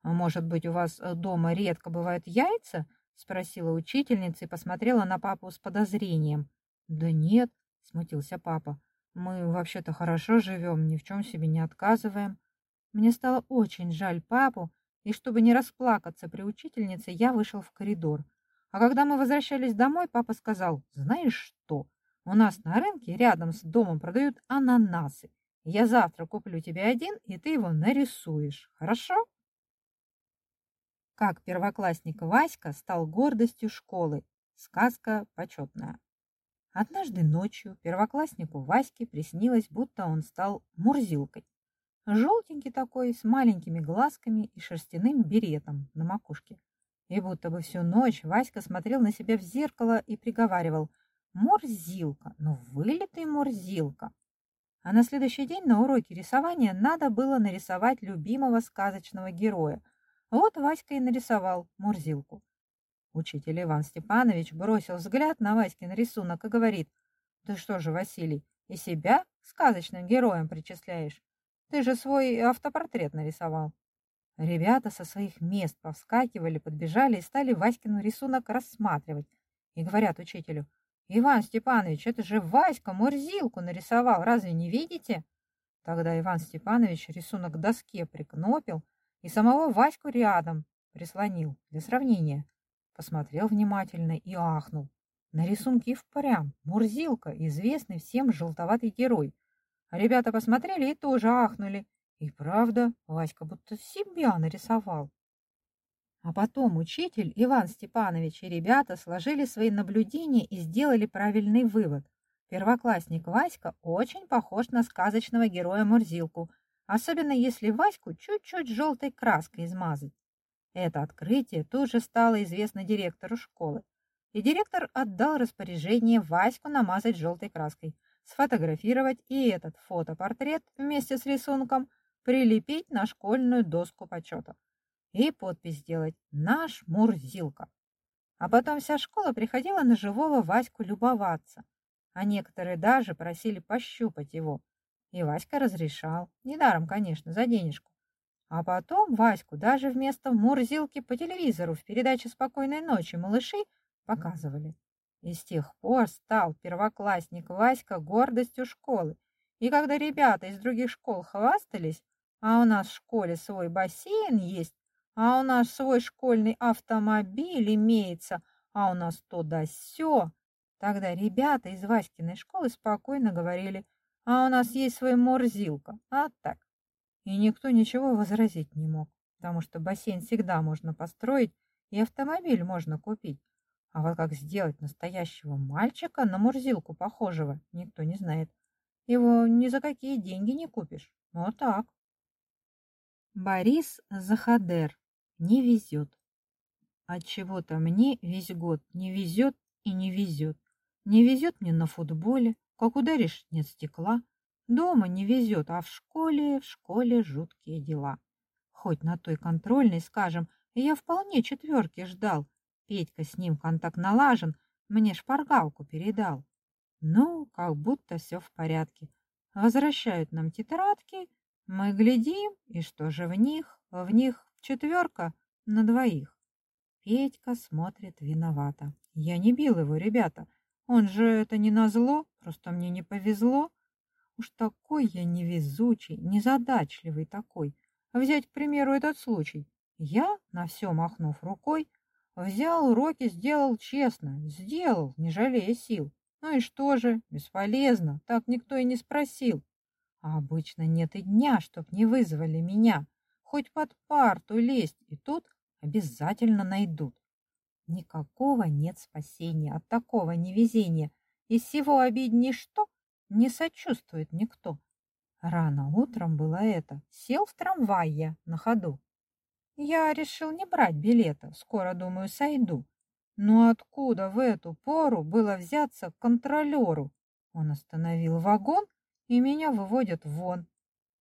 «А может быть, у вас э, дома редко бывают яйца?» – спросила учительница и посмотрела на папу с подозрением. «Да нет», – смутился папа. «Мы вообще-то хорошо живем, ни в чем себе не отказываем». Мне стало очень жаль папу, и чтобы не расплакаться при учительнице, я вышел в коридор. А когда мы возвращались домой, папа сказал, знаешь что, у нас на рынке рядом с домом продают ананасы. Я завтра куплю тебе один, и ты его нарисуешь. Хорошо? Как первоклассник Васька стал гордостью школы. Сказка почетная. Однажды ночью первокласснику Ваське приснилось, будто он стал мурзилкой. Желтенький такой, с маленькими глазками и шерстяным беретом на макушке. И будто бы всю ночь Васька смотрел на себя в зеркало и приговаривал «Мурзилка, ну вылитый Мурзилка». А на следующий день на уроке рисования надо было нарисовать любимого сказочного героя. Вот Васька и нарисовал Мурзилку. Учитель Иван Степанович бросил взгляд на Васькин рисунок и говорит, «Ты что же, Василий, и себя сказочным героем причисляешь?» Ты же свой автопортрет нарисовал. Ребята со своих мест повскакивали, подбежали и стали Васькину рисунок рассматривать. И говорят учителю, «Иван Степанович, это же Васька Мурзилку нарисовал, разве не видите?» Тогда Иван Степанович рисунок к доске прикнопил и самого Ваську рядом прислонил для сравнения. Посмотрел внимательно и ахнул. На рисунке и впрямь Мурзилка, известный всем желтоватый герой – Ребята посмотрели и тоже ахнули. И правда, Васька будто себя нарисовал. А потом учитель Иван Степанович и ребята сложили свои наблюдения и сделали правильный вывод. Первоклассник Васька очень похож на сказочного героя Мурзилку, особенно если Ваську чуть-чуть желтой краской измазать. Это открытие тут же стало известно директору школы, и директор отдал распоряжение Ваську намазать желтой краской сфотографировать и этот фотопортрет вместе с рисунком прилепить на школьную доску почета и подпись сделать «Наш Мурзилка». А потом вся школа приходила на живого Ваську любоваться, а некоторые даже просили пощупать его. И Васька разрешал, недаром, конечно, за денежку. А потом Ваську даже вместо Мурзилки по телевизору в передаче «Спокойной ночи, малыши» показывали. И с тех пор стал первоклассник Васька гордостью школы. И когда ребята из других школ хвастались, а у нас в школе свой бассейн есть, а у нас свой школьный автомобиль имеется, а у нас то да сё, тогда ребята из Васькиной школы спокойно говорили, а у нас есть свой морзилка, а так. И никто ничего возразить не мог, потому что бассейн всегда можно построить и автомобиль можно купить. А вот как сделать настоящего мальчика на мурзилку похожего, никто не знает. Его ни за какие деньги не купишь. Вот так. Борис Захадер. Не везет. От чего-то мне весь год не везет и не везет. Не везет мне на футболе, как ударишь, нет стекла. Дома не везет, а в школе, в школе жуткие дела. Хоть на той контрольной, скажем, я вполне четверки ждал, Петька с ним контакт налажен, мне шпаргалку передал. Ну, как будто все в порядке. Возвращают нам тетрадки, мы глядим, и что же в них? В них четверка на двоих. Петька смотрит виновато. Я не бил его, ребята. Он же это не назло, просто мне не повезло. Уж такой я невезучий, незадачливый такой. Взять, к примеру, этот случай. Я, на все махнув рукой, Взял уроки, сделал честно, сделал, не жалея сил. Ну и что же, бесполезно, так никто и не спросил. А обычно нет и дня, чтоб не вызвали меня. Хоть под парту лезть, и тут обязательно найдут. Никакого нет спасения от такого невезения. Из всего обиднее что? Не сочувствует никто. Рано утром было это. Сел в трамвай я на ходу. Я решил не брать билета, скоро, думаю, сойду. Но откуда в эту пору было взяться контролеру? Он остановил вагон, и меня выводят вон.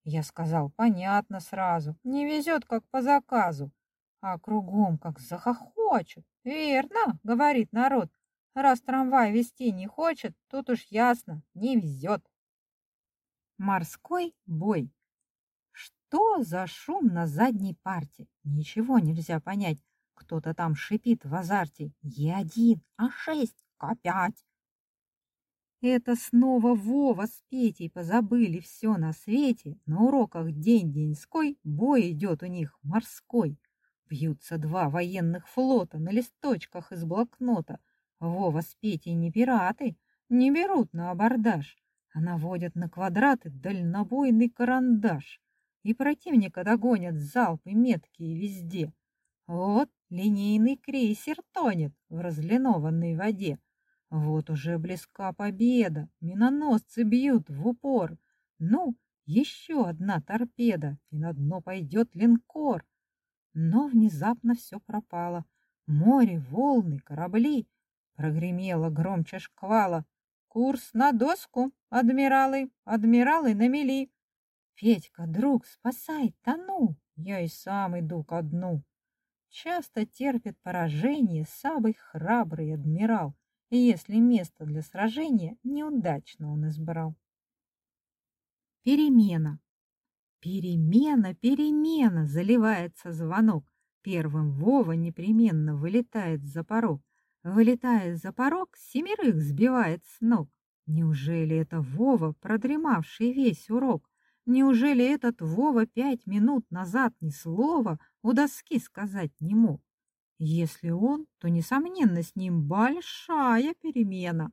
Я сказал, понятно сразу, не везет, как по заказу. А кругом как захохочет. Верно, говорит народ, раз трамвай вести не хочет, тут уж ясно, не везет. Морской бой. Что за шум на задней парте? Ничего нельзя понять. Кто-то там шипит в азарте. Е1, А6, К5. Это снова Вова с Петей позабыли все на свете. На уроках день-деньской бой идет у них морской. Бьются два военных флота на листочках из блокнота. Вова с Петей не пираты, не берут на абордаж, а наводят на квадраты дальнобойный карандаш и противника догонят залпы меткие везде. Вот линейный крейсер тонет в разлинованной воде. Вот уже близка победа, миноносцы бьют в упор. Ну, еще одна торпеда, и на дно пойдет линкор. Но внезапно все пропало. Море, волны, корабли. Прогремело громче шквала. Курс на доску, адмиралы, адмиралы на мели. Федька, друг, спасай, тону, я и сам иду ко дну. Часто терпит поражение самый храбрый адмирал, если место для сражения неудачно он избрал. Перемена. Перемена, перемена, заливается звонок. Первым Вова непременно вылетает за порог. Вылетая за порог, семерых сбивает с ног. Неужели это Вова, продремавший весь урок? Неужели этот Вова пять минут назад ни слова у доски сказать не мог? Если он, то, несомненно, с ним большая перемена.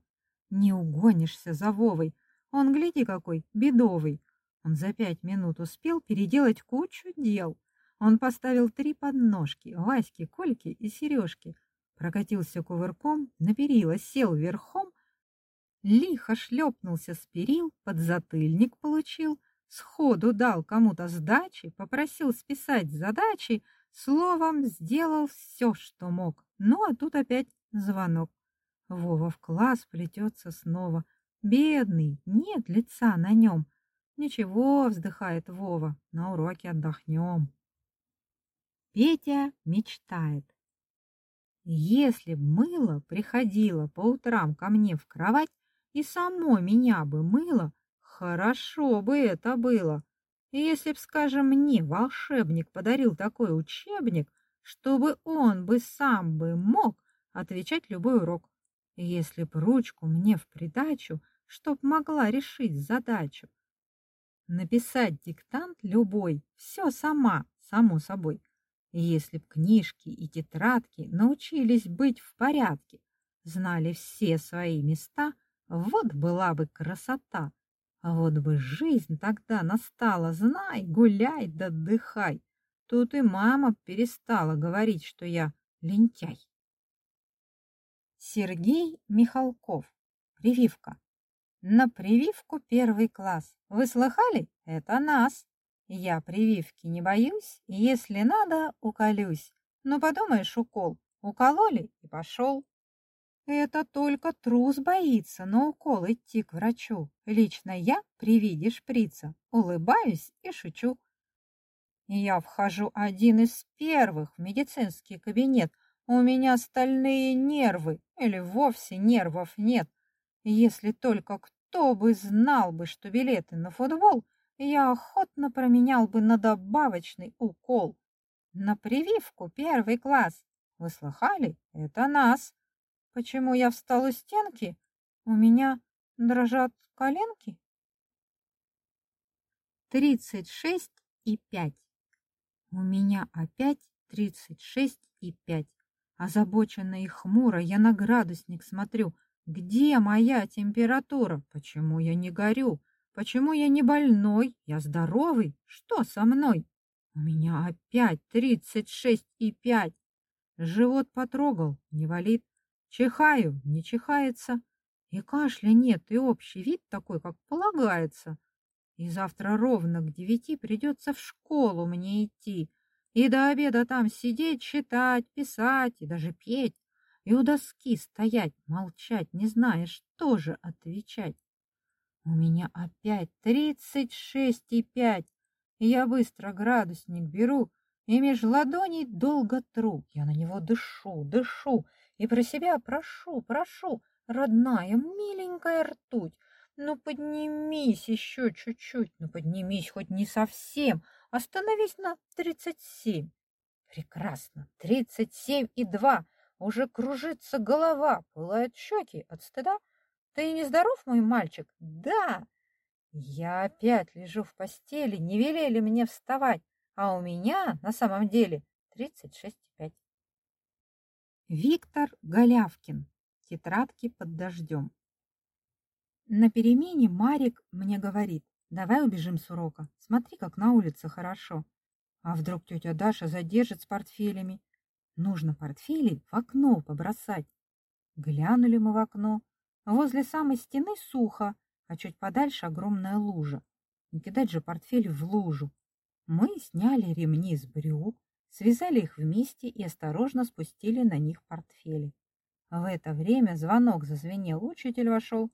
Не угонишься за Вовой. Он, гляди, какой бедовый. Он за пять минут успел переделать кучу дел. Он поставил три подножки, Васьки, Кольки и Сережки, прокатился кувырком, на перила сел верхом, лихо шлепнулся с перил, подзатыльник получил — сходу дал кому-то сдачи, попросил списать задачи, словом, сделал все, что мог. Ну, а тут опять звонок. Вова в класс плетется снова. Бедный, нет лица на нем. Ничего, вздыхает Вова, на уроке отдохнем. Петя мечтает. Если б мыло приходило по утрам ко мне в кровать и само меня бы мыло, хорошо бы это было. Если б, скажем, мне волшебник подарил такой учебник, чтобы он бы сам бы мог отвечать любой урок. Если б ручку мне в придачу, чтоб могла решить задачу. Написать диктант любой, все сама, само собой. Если б книжки и тетрадки научились быть в порядке, знали все свои места, вот была бы красота. Вот бы жизнь тогда настала, знай, гуляй да отдыхай. Тут и мама перестала говорить, что я лентяй. Сергей Михалков. Прививка. На прививку первый класс. Вы слыхали? Это нас. Я прививки не боюсь, если надо, уколюсь. Но подумаешь, укол. Укололи и пошел. Это только трус боится на укол идти к врачу. Лично я при виде шприца улыбаюсь и шучу. Я вхожу один из первых в медицинский кабинет. У меня стальные нервы или вовсе нервов нет. Если только кто бы знал бы, что билеты на футбол я охотно променял бы на добавочный укол. На прививку первый класс. Вы слыхали? Это нас. Почему я встал у стенки? У меня дрожат коленки. Тридцать шесть и пять. У меня опять тридцать шесть и пять. Озабоченно и хмуро я на градусник смотрю. Где моя температура? Почему я не горю? Почему я не больной? Я здоровый. Что со мной? У меня опять тридцать шесть и пять. Живот потрогал, не валит. Чихаю, не чихается. И кашля нет, и общий вид такой, как полагается. И завтра ровно к девяти придется в школу мне идти. И до обеда там сидеть, читать, писать и даже петь. И у доски стоять, молчать, не зная, что же отвечать. У меня опять тридцать шесть и пять. Я быстро градусник беру и меж ладоней долго тру. Я на него дышу, дышу и про себя прошу, прошу, родная, миленькая ртуть, ну поднимись еще чуть-чуть, ну поднимись хоть не совсем, остановись на тридцать семь. Прекрасно, тридцать семь и два, уже кружится голова, пылают щеки от стыда, ты не здоров, мой мальчик? Да. Я опять лежу в постели, не велели мне вставать, а у меня на самом деле тридцать шесть и пять. Виктор Голявкин. Тетрадки под дождем. На перемене Марик мне говорит, давай убежим с урока, смотри, как на улице хорошо. А вдруг тетя Даша задержит с портфелями? Нужно портфели в окно побросать. Глянули мы в окно, Возле самой стены сухо, а чуть подальше огромная лужа. Не кидать же портфель в лужу. Мы сняли ремни с брюк, связали их вместе и осторожно спустили на них портфели. В это время звонок зазвенел, учитель вошел.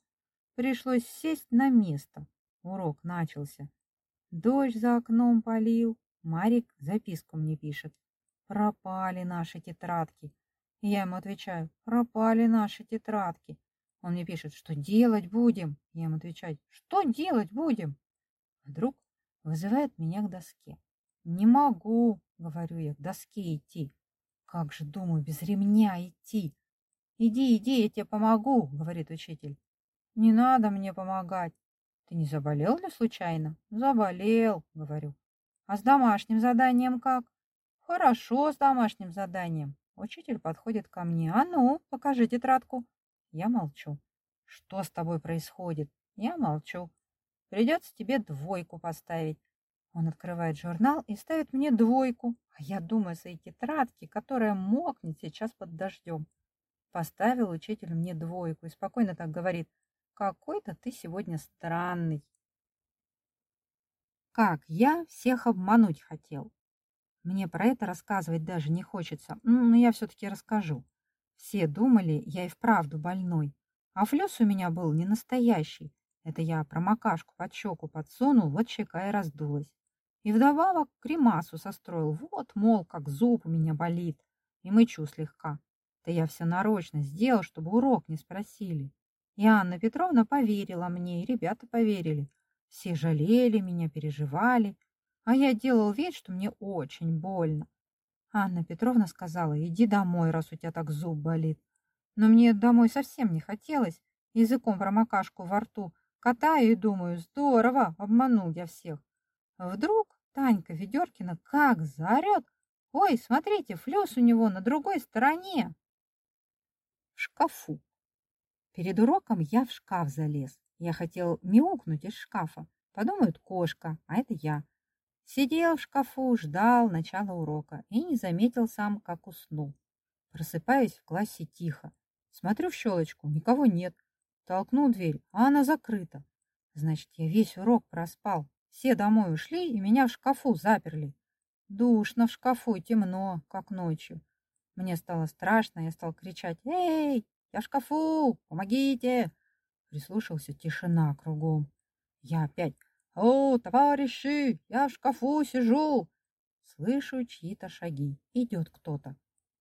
Пришлось сесть на место. Урок начался. Дождь за окном полил. Марик записку мне пишет. Пропали наши тетрадки. Я ему отвечаю, пропали наши тетрадки. Он мне пишет, что делать будем? Я ему отвечаю, что делать будем? Вдруг вызывает меня к доске. Не могу, говорю я, к доске идти. Как же, думаю, без ремня идти? Иди, иди, я тебе помогу, говорит учитель. Не надо мне помогать. Ты не заболел ли случайно? Заболел, говорю. А с домашним заданием как? Хорошо с домашним заданием. Учитель подходит ко мне. А ну, покажи тетрадку. Я молчу. Что с тобой происходит? Я молчу. Придется тебе двойку поставить. Он открывает журнал и ставит мне двойку, а я думаю о своей тетрадке, которая мокнет сейчас под дождем. Поставил учитель мне двойку и спокойно так говорит, какой-то ты сегодня странный. Как я всех обмануть хотел. Мне про это рассказывать даже не хочется, но я все-таки расскажу. Все думали, я и вправду больной. А флёс у меня был не настоящий. Это я промокашку под щеку подсунул, вот щека и раздулась. И вдобавок кремасу состроил. Вот, мол, как зуб у меня болит. И мычу слегка. Это я все нарочно сделал, чтобы урок не спросили. И Анна Петровна поверила мне, и ребята поверили. Все жалели меня, переживали. А я делал вид, что мне очень больно. Анна Петровна сказала, иди домой, раз у тебя так зуб болит. Но мне домой совсем не хотелось. Языком промокашку во рту катаю и думаю, здорово, обманул я всех. Вдруг Танька Ведеркина как заорет. Ой, смотрите, флюс у него на другой стороне. В шкафу. Перед уроком я в шкаф залез. Я хотел мяукнуть из шкафа. Подумают, кошка, а это я. Сидел в шкафу, ждал начала урока и не заметил сам, как уснул. Просыпаюсь в классе тихо. Смотрю в щелочку, никого нет. Толкнул дверь, а она закрыта. Значит, я весь урок проспал. Все домой ушли и меня в шкафу заперли. Душно в шкафу темно, как ночью. Мне стало страшно, я стал кричать «Эй, я в шкафу! Помогите!» Прислушался, тишина кругом. Я опять «О, товарищи, я в шкафу сижу!» Слышу чьи-то шаги. Идет кто-то.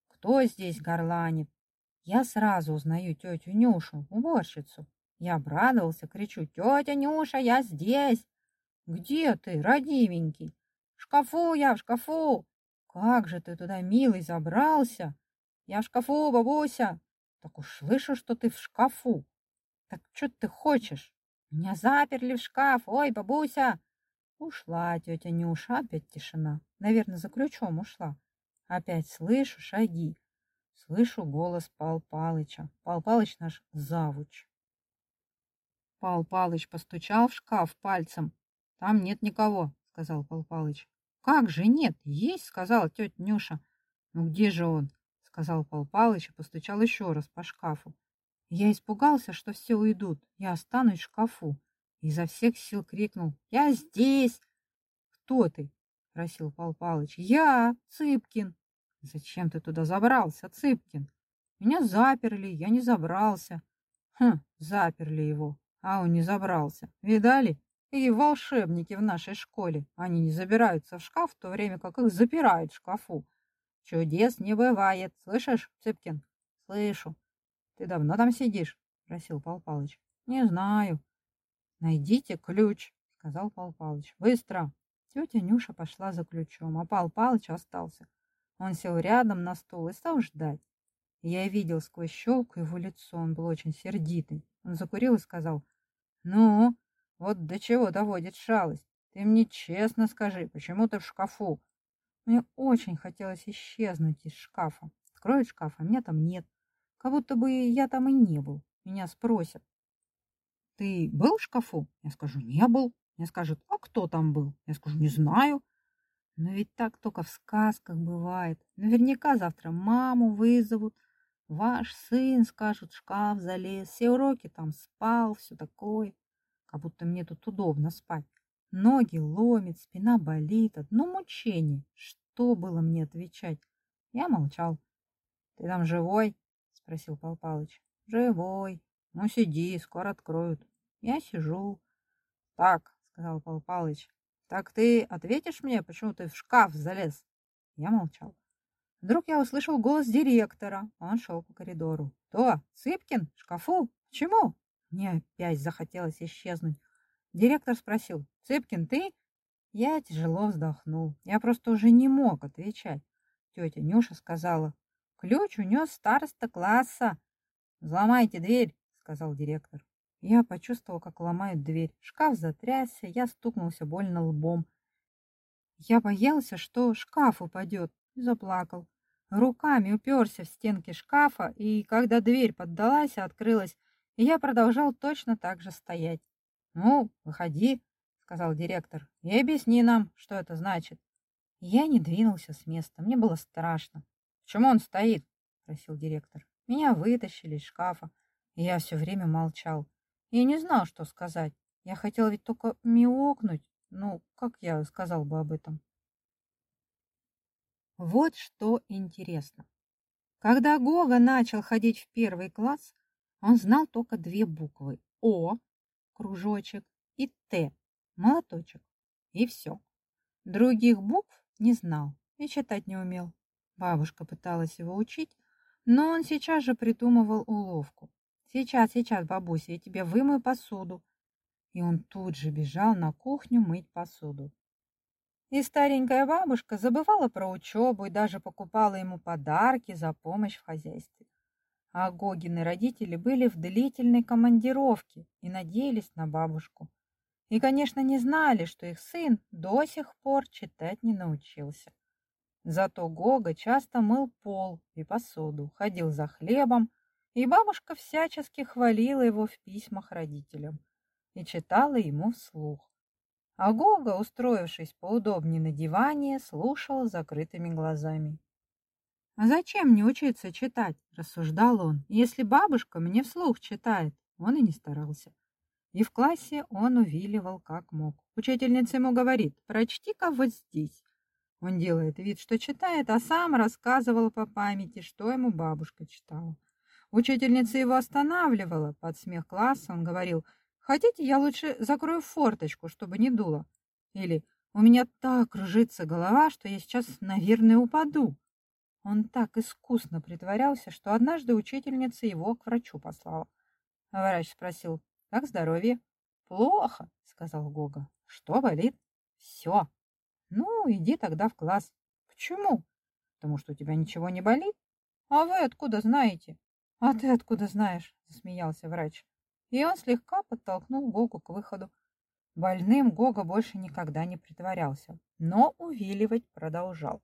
Кто здесь горланит? Я сразу узнаю тетю Нюшу, уборщицу. Я обрадовался, кричу «Тетя Нюша, я здесь!» «Где ты, родименький?» «В шкафу я, в шкафу!» «Как же ты туда, милый, забрался?» «Я в шкафу, бабуся!» «Так уж слышу, что ты в шкафу!» «Так что ты хочешь?» «Меня заперли в шкаф! Ой, бабуся!» Ушла тетя Нюша, опять тишина. Наверное, за ключом ушла. Опять слышу шаги. Слышу голос Пал Палыча. Пал Палыч наш завуч. Пал Палыч постучал в шкаф пальцем. «Там нет никого», — сказал Пал Палыч. «Как же нет? Есть», — сказала тетя Нюша. «Ну где же он?» — сказал Пал Палыч и постучал еще раз по шкафу. Я испугался, что все уйдут. Я останусь в шкафу. Изо всех сил крикнул «Я здесь!» «Кто ты?» — спросил Пал Палыч. «Я, Цыпкин». «Зачем ты туда забрался, Цыпкин?» «Меня заперли, я не забрался». «Хм, заперли его, а он не забрался. Видали? И волшебники в нашей школе. Они не забираются в шкаф, в то время как их запирают в шкафу. Чудес не бывает. Слышишь, Цыпкин? Слышу. Ты давно там сидишь? Спросил Пал Палыч. Не знаю. Найдите ключ, сказал Пал Палыч. Быстро. Тетя Нюша пошла за ключом, а Пал Палыч остался. Он сел рядом на стул и стал ждать. Я видел сквозь щелку его лицо, он был очень сердитый. Он закурил и сказал, «Ну, вот до чего доводит шалость. Ты мне честно скажи, почему ты в шкафу? Мне очень хотелось исчезнуть из шкафа. Откроют шкаф, а меня там нет. Как будто бы я там и не был. Меня спросят. Ты был в шкафу? Я скажу, не был. Мне скажут, а кто там был? Я скажу, не знаю. Но ведь так только в сказках бывает. Наверняка завтра маму вызовут. Ваш сын, скажут, шкаф залез, все уроки там спал, все такое как будто мне тут удобно спать. Ноги ломит, спина болит, одно мучение. Что было мне отвечать? Я молчал. — Ты там живой? — спросил Пал Палыч. — Живой. Ну, сиди, скоро откроют. Я сижу. — Так, — сказал Пал Палыч, — так ты ответишь мне, почему ты в шкаф залез? Я молчал. Вдруг я услышал голос директора. Он шел по коридору. — Кто? Цыпкин? В шкафу? Почему? Мне опять захотелось исчезнуть. Директор спросил, «Цыпкин, ты?» Я тяжело вздохнул. Я просто уже не мог отвечать. Тетя Нюша сказала, «Ключ унес староста класса». «Взломайте дверь», — сказал директор. Я почувствовал, как ломают дверь. Шкаф затрясся, я стукнулся больно лбом. Я боялся, что шкаф упадет, и заплакал. Руками уперся в стенки шкафа, и когда дверь поддалась и открылась, я продолжал точно так же стоять. «Ну, выходи», — сказал директор, — «и объясни нам, что это значит». Я не двинулся с места, мне было страшно. «Почему он стоит?» — спросил директор. Меня вытащили из шкафа, и я все время молчал. Я не знал, что сказать. Я хотел ведь только мяукнуть. Ну, как я сказал бы об этом? Вот что интересно. Когда Гога начал ходить в первый класс, он знал только две буквы О, кружочек, и Т, молоточек. И все. Других букв не знал и читать не умел. Бабушка пыталась его учить, Но он сейчас же придумывал уловку. «Сейчас, сейчас, бабуся, я тебе вымою посуду». И он тут же бежал на кухню мыть посуду. И старенькая бабушка забывала про учебу и даже покупала ему подарки за помощь в хозяйстве. А Гогины родители были в длительной командировке и надеялись на бабушку. И, конечно, не знали, что их сын до сих пор читать не научился. Зато Гога часто мыл пол и посуду, ходил за хлебом, и бабушка всячески хвалила его в письмах родителям и читала ему вслух. А Гога, устроившись поудобнее на диване, слушал с закрытыми глазами. «А зачем мне учиться читать?» – рассуждал он. «Если бабушка мне вслух читает». Он и не старался. И в классе он увиливал как мог. Учительница ему говорит «Прочти-ка вот здесь». Он делает вид, что читает, а сам рассказывал по памяти, что ему бабушка читала. Учительница его останавливала. Под смех класса он говорил Хотите, я лучше закрою форточку, чтобы не дуло? Или у меня так кружится голова, что я сейчас, наверное, упаду. Он так искусно притворялся, что однажды учительница его к врачу послала. Врач спросил, как здоровье? Плохо, сказал Гога. Что болит? Все. Ну, иди тогда в класс. Почему? Потому что у тебя ничего не болит? А вы откуда знаете? А ты откуда знаешь? Засмеялся врач и он слегка подтолкнул Гогу к выходу. Больным Гога больше никогда не притворялся, но увиливать продолжал.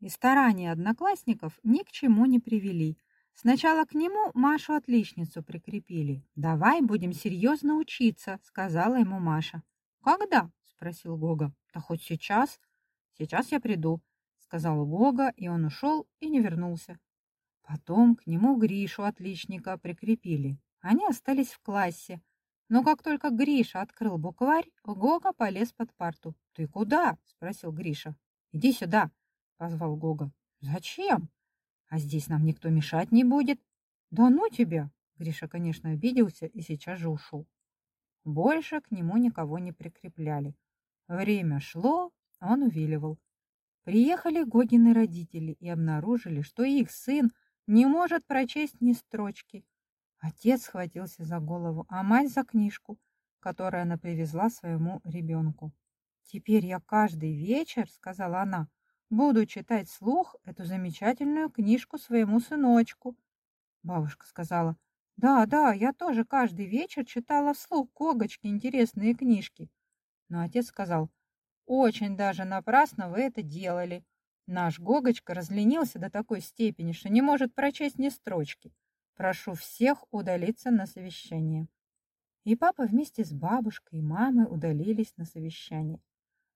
И старания одноклассников ни к чему не привели. Сначала к нему Машу-отличницу прикрепили. «Давай будем серьезно учиться», — сказала ему Маша. «Когда?» — спросил Гога. «Да хоть сейчас». «Сейчас я приду», — сказал Гога, и он ушел и не вернулся. Потом к нему Гришу-отличника прикрепили. Они остались в классе. Но как только Гриша открыл букварь, Гога полез под парту. «Ты куда?» — спросил Гриша. «Иди сюда», — позвал Гога. «Зачем? А здесь нам никто мешать не будет». «Да ну тебя!» Гриша, конечно, обиделся и сейчас же ушел. Больше к нему никого не прикрепляли. Время шло, он увиливал. Приехали Гогины родители и обнаружили, что их сын не может прочесть ни строчки. Отец схватился за голову, а мать за книжку, которую она привезла своему ребенку. «Теперь я каждый вечер, — сказала она, — буду читать слух эту замечательную книжку своему сыночку». Бабушка сказала, «Да, да, я тоже каждый вечер читала вслух когочки интересные книжки». Но отец сказал, «Очень даже напрасно вы это делали. Наш Гогочка разленился до такой степени, что не может прочесть ни строчки. Прошу всех удалиться на совещание. И папа вместе с бабушкой и мамой удалились на совещание.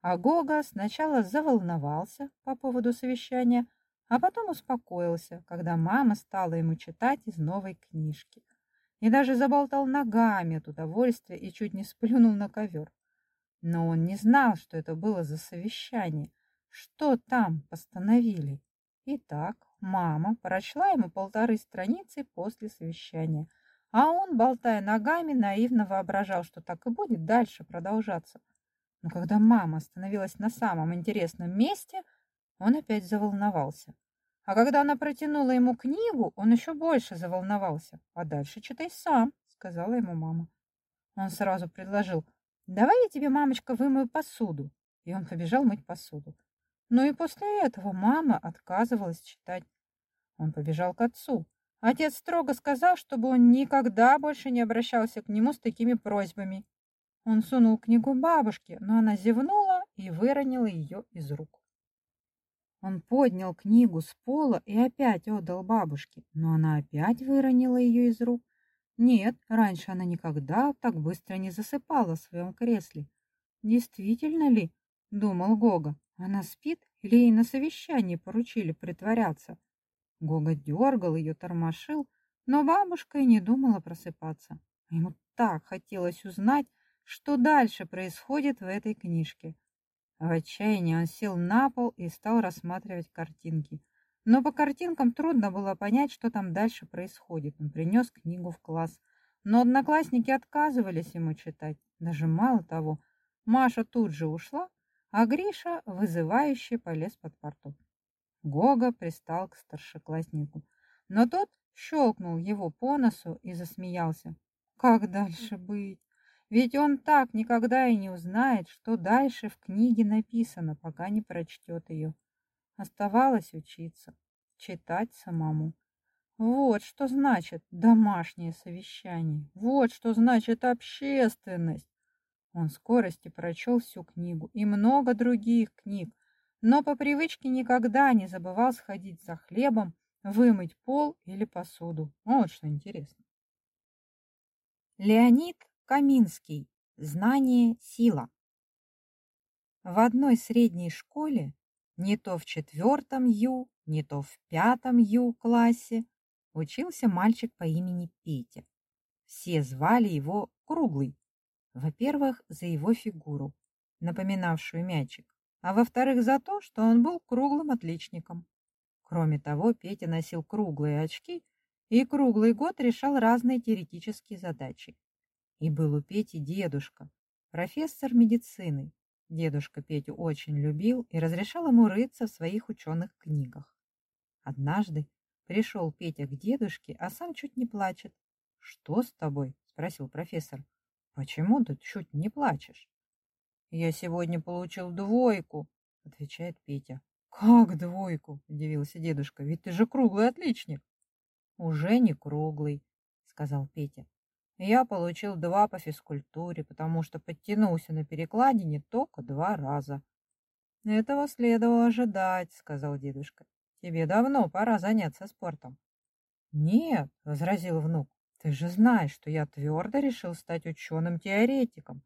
А Гога сначала заволновался по поводу совещания, а потом успокоился, когда мама стала ему читать из новой книжки. И даже заболтал ногами от удовольствия и чуть не сплюнул на ковер. Но он не знал, что это было за совещание, что там постановили. Итак, Мама прочла ему полторы страницы после совещания, а он, болтая ногами, наивно воображал, что так и будет дальше продолжаться. Но когда мама остановилась на самом интересном месте, он опять заволновался. А когда она протянула ему книгу, он еще больше заволновался. «А дальше читай сам», — сказала ему мама. Он сразу предложил, «Давай я тебе, мамочка, вымою посуду». И он побежал мыть посуду. Но и после этого мама отказывалась читать. Он побежал к отцу. Отец строго сказал, чтобы он никогда больше не обращался к нему с такими просьбами. Он сунул книгу бабушке, но она зевнула и выронила ее из рук. Он поднял книгу с пола и опять отдал бабушке, но она опять выронила ее из рук. Нет, раньше она никогда так быстро не засыпала в своем кресле. Действительно ли, думал Гога, она спит или ей на совещании поручили притворяться? Гога дергал ее, тормошил, но бабушка и не думала просыпаться. Ему так хотелось узнать, что дальше происходит в этой книжке. В отчаянии он сел на пол и стал рассматривать картинки. Но по картинкам трудно было понять, что там дальше происходит. Он принес книгу в класс. Но одноклассники отказывались ему читать. Даже мало того, Маша тут же ушла, а Гриша вызывающе полез под парту. Гога пристал к старшекласснику. Но тот щелкнул его по носу и засмеялся. Как дальше быть? Ведь он так никогда и не узнает, что дальше в книге написано, пока не прочтет ее. Оставалось учиться, читать самому. Вот что значит домашнее совещание. Вот что значит общественность. Он скорости прочел всю книгу и много других книг, но по привычке никогда не забывал сходить за хлебом, вымыть пол или посуду. Вот что интересно. Леонид Каминский. Знание – сила. В одной средней школе, не то в четвертом Ю, не то в пятом Ю классе, учился мальчик по имени Петя. Все звали его Круглый. Во-первых, за его фигуру, напоминавшую мячик, а во-вторых, за то, что он был круглым отличником. Кроме того, Петя носил круглые очки и круглый год решал разные теоретические задачи. И был у Пети дедушка, профессор медицины. Дедушка Петю очень любил и разрешал ему рыться в своих ученых книгах. Однажды пришел Петя к дедушке, а сам чуть не плачет. «Что с тобой?» – спросил профессор. «Почему ты чуть не плачешь?» «Я сегодня получил двойку», — отвечает Петя. «Как двойку?» — удивился дедушка. «Ведь ты же круглый отличник». «Уже не круглый», — сказал Петя. «Я получил два по физкультуре, потому что подтянулся на перекладине только два раза». «Этого следовало ожидать», — сказал дедушка. «Тебе давно пора заняться спортом». «Нет», — возразил внук, ты же знаешь, что я твердо решил стать ученым-теоретиком.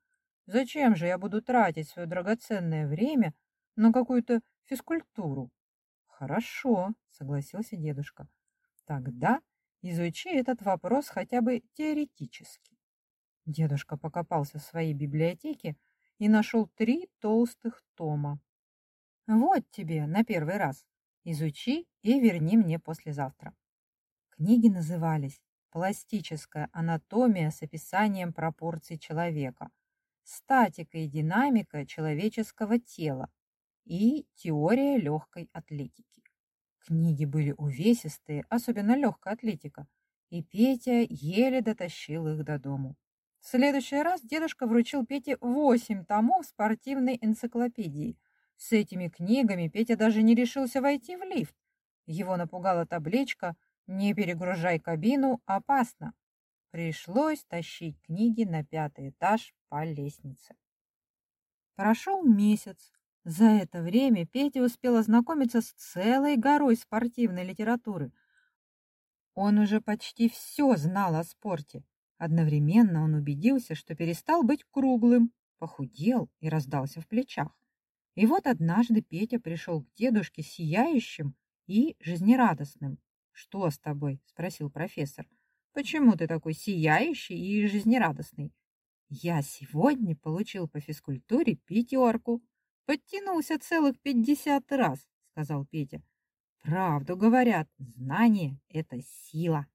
Зачем же я буду тратить свое драгоценное время на какую-то физкультуру? Хорошо, согласился дедушка. Тогда изучи этот вопрос хотя бы теоретически. Дедушка покопался в своей библиотеке и нашел три толстых тома. Вот тебе на первый раз. Изучи и верни мне послезавтра. Книги назывались пластическая анатомия с описанием пропорций человека, статика и динамика человеческого тела и теория легкой атлетики. Книги были увесистые, особенно легкая атлетика, и Петя еле дотащил их до дому. В следующий раз дедушка вручил Пете восемь томов спортивной энциклопедии. С этими книгами Петя даже не решился войти в лифт. Его напугала табличка не перегружай кабину, опасно. Пришлось тащить книги на пятый этаж по лестнице. Прошел месяц. За это время Петя успел ознакомиться с целой горой спортивной литературы. Он уже почти все знал о спорте. Одновременно он убедился, что перестал быть круглым, похудел и раздался в плечах. И вот однажды Петя пришел к дедушке сияющим и жизнерадостным. «Что с тобой?» — спросил профессор. «Почему ты такой сияющий и жизнерадостный?» «Я сегодня получил по физкультуре пятерку. Подтянулся целых пятьдесят раз», — сказал Петя. «Правду говорят, знание — это сила».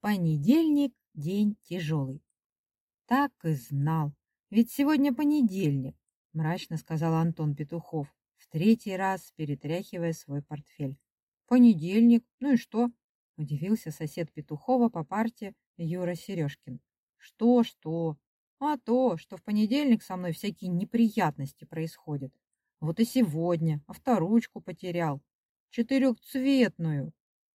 Понедельник — день тяжелый. Так и знал. Ведь сегодня понедельник, мрачно сказал Антон Петухов, в третий раз перетряхивая свой портфель. Понедельник, ну и что? Удивился сосед Петухова по парте Юра Сережкин. Что, что? А то, что в понедельник со мной всякие неприятности происходят. Вот и сегодня авторучку потерял. Четырехцветную.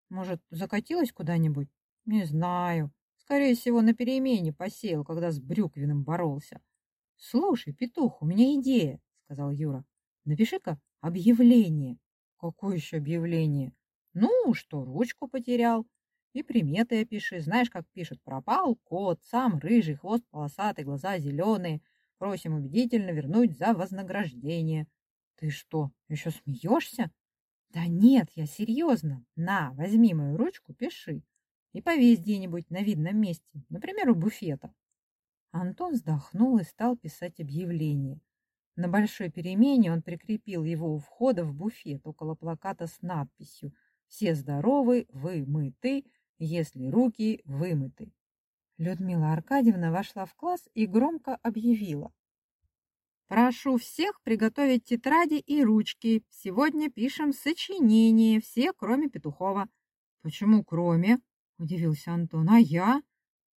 Может, закатилась куда-нибудь? Не знаю. Скорее всего, на перемене посеял, когда с Брюквиным боролся. Слушай, Петух, у меня идея, сказал Юра. Напиши-ка объявление. Какое еще объявление? Ну, что ручку потерял. И приметы опиши. Знаешь, как пишут. Пропал кот, сам рыжий, хвост полосатый, глаза зеленые. Просим убедительно вернуть за вознаграждение. Ты что, еще смеешься? Да нет, я серьезно. На, возьми мою ручку, пиши. И повесь где-нибудь на видном месте, например, у буфета. Антон вздохнул и стал писать объявление. На большой перемене он прикрепил его у входа в буфет около плаката с надписью все здоровы, вы мыты, если руки вымыты. Людмила Аркадьевна вошла в класс и громко объявила. Прошу всех приготовить тетради и ручки. Сегодня пишем сочинение, все, кроме Петухова. Почему кроме? Удивился Антон. А я?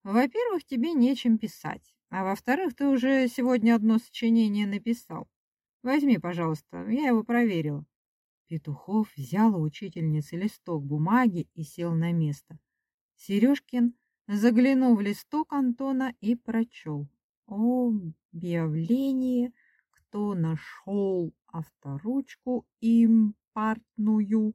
Во-первых, тебе нечем писать. А во-вторых, ты уже сегодня одно сочинение написал. Возьми, пожалуйста, я его проверил. Петухов взял у учительницы листок бумаги и сел на место. Сережкин заглянул в листок Антона и прочел. Объявление, кто нашел авторучку импортную,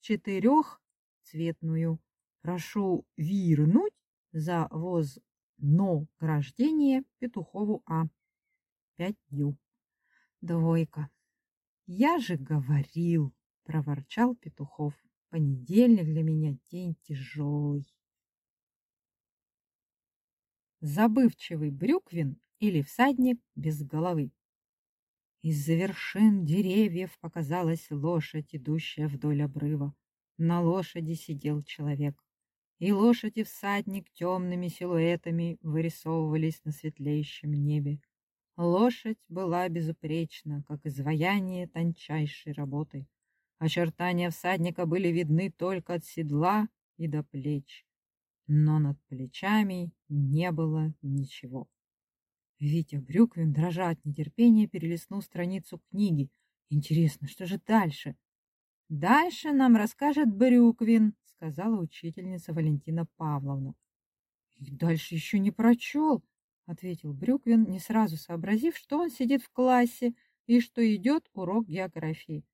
четырехцветную, прошу вернуть за вознаграждение Петухову А. Пять дю. Двойка. Я же говорил, проворчал Петухов. Понедельник для меня день тяжелый. Забывчивый Брюквин или всадник без головы. Из-за вершин деревьев показалась лошадь, идущая вдоль обрыва. На лошади сидел человек и лошадь и всадник темными силуэтами вырисовывались на светлеющем небе. Лошадь была безупречна, как изваяние тончайшей работы. Очертания всадника были видны только от седла и до плеч, но над плечами не было ничего. Витя Брюквин, дрожа от нетерпения, перелистнул страницу книги. Интересно, что же дальше? Дальше нам расскажет Брюквин, сказала учительница Валентина Павловна. И дальше еще не прочел, ответил Брюквин, не сразу сообразив, что он сидит в классе и что идет урок географии.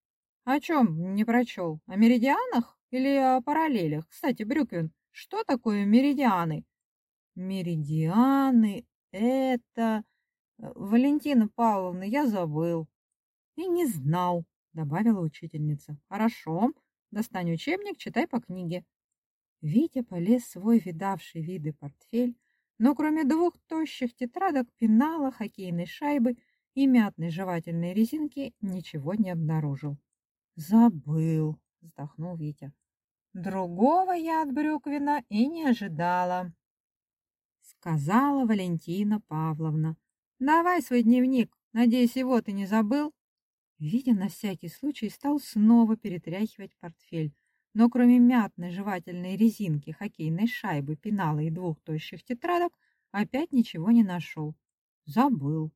О чем не прочел? О меридианах или о параллелях? Кстати, Брюквин, что такое меридианы? Меридианы — это... Э, Валентина Павловна, я забыл. И не знал, добавила учительница. Хорошо, Достань учебник, читай по книге. Витя полез в свой видавший виды портфель, но кроме двух тощих тетрадок, пенала, хоккейной шайбы и мятной жевательной резинки ничего не обнаружил. «Забыл», — вздохнул Витя. «Другого я от Брюквина и не ожидала», — сказала Валентина Павловна. «Давай свой дневник. Надеюсь, его ты не забыл?» Витя на всякий случай стал снова перетряхивать портфель, но кроме мятной жевательной резинки, хоккейной шайбы, пенала и двух тощих тетрадок опять ничего не нашел. Забыл.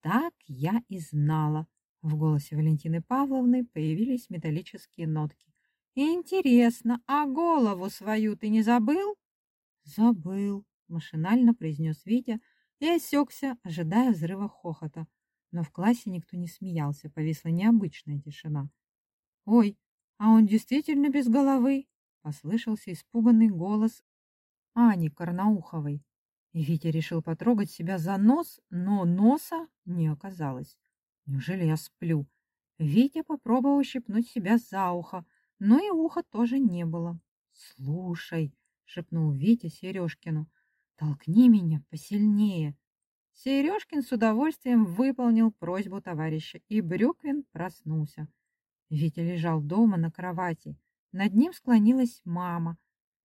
Так я и знала. В голосе Валентины Павловны появились металлические нотки. Интересно, а голову свою ты не забыл? Забыл, машинально произнес Витя и осекся, ожидая взрыва хохота но в классе никто не смеялся, повисла необычная тишина. «Ой, а он действительно без головы!» — послышался испуганный голос Ани Карнауховой. И Витя решил потрогать себя за нос, но носа не оказалось. Неужели я сплю? Витя попробовал щипнуть себя за ухо, но и уха тоже не было. «Слушай», — шепнул Витя Сережкину, — «толкни меня посильнее». Сережкин с удовольствием выполнил просьбу товарища, и Брюквин проснулся. Витя лежал дома на кровати. Над ним склонилась мама.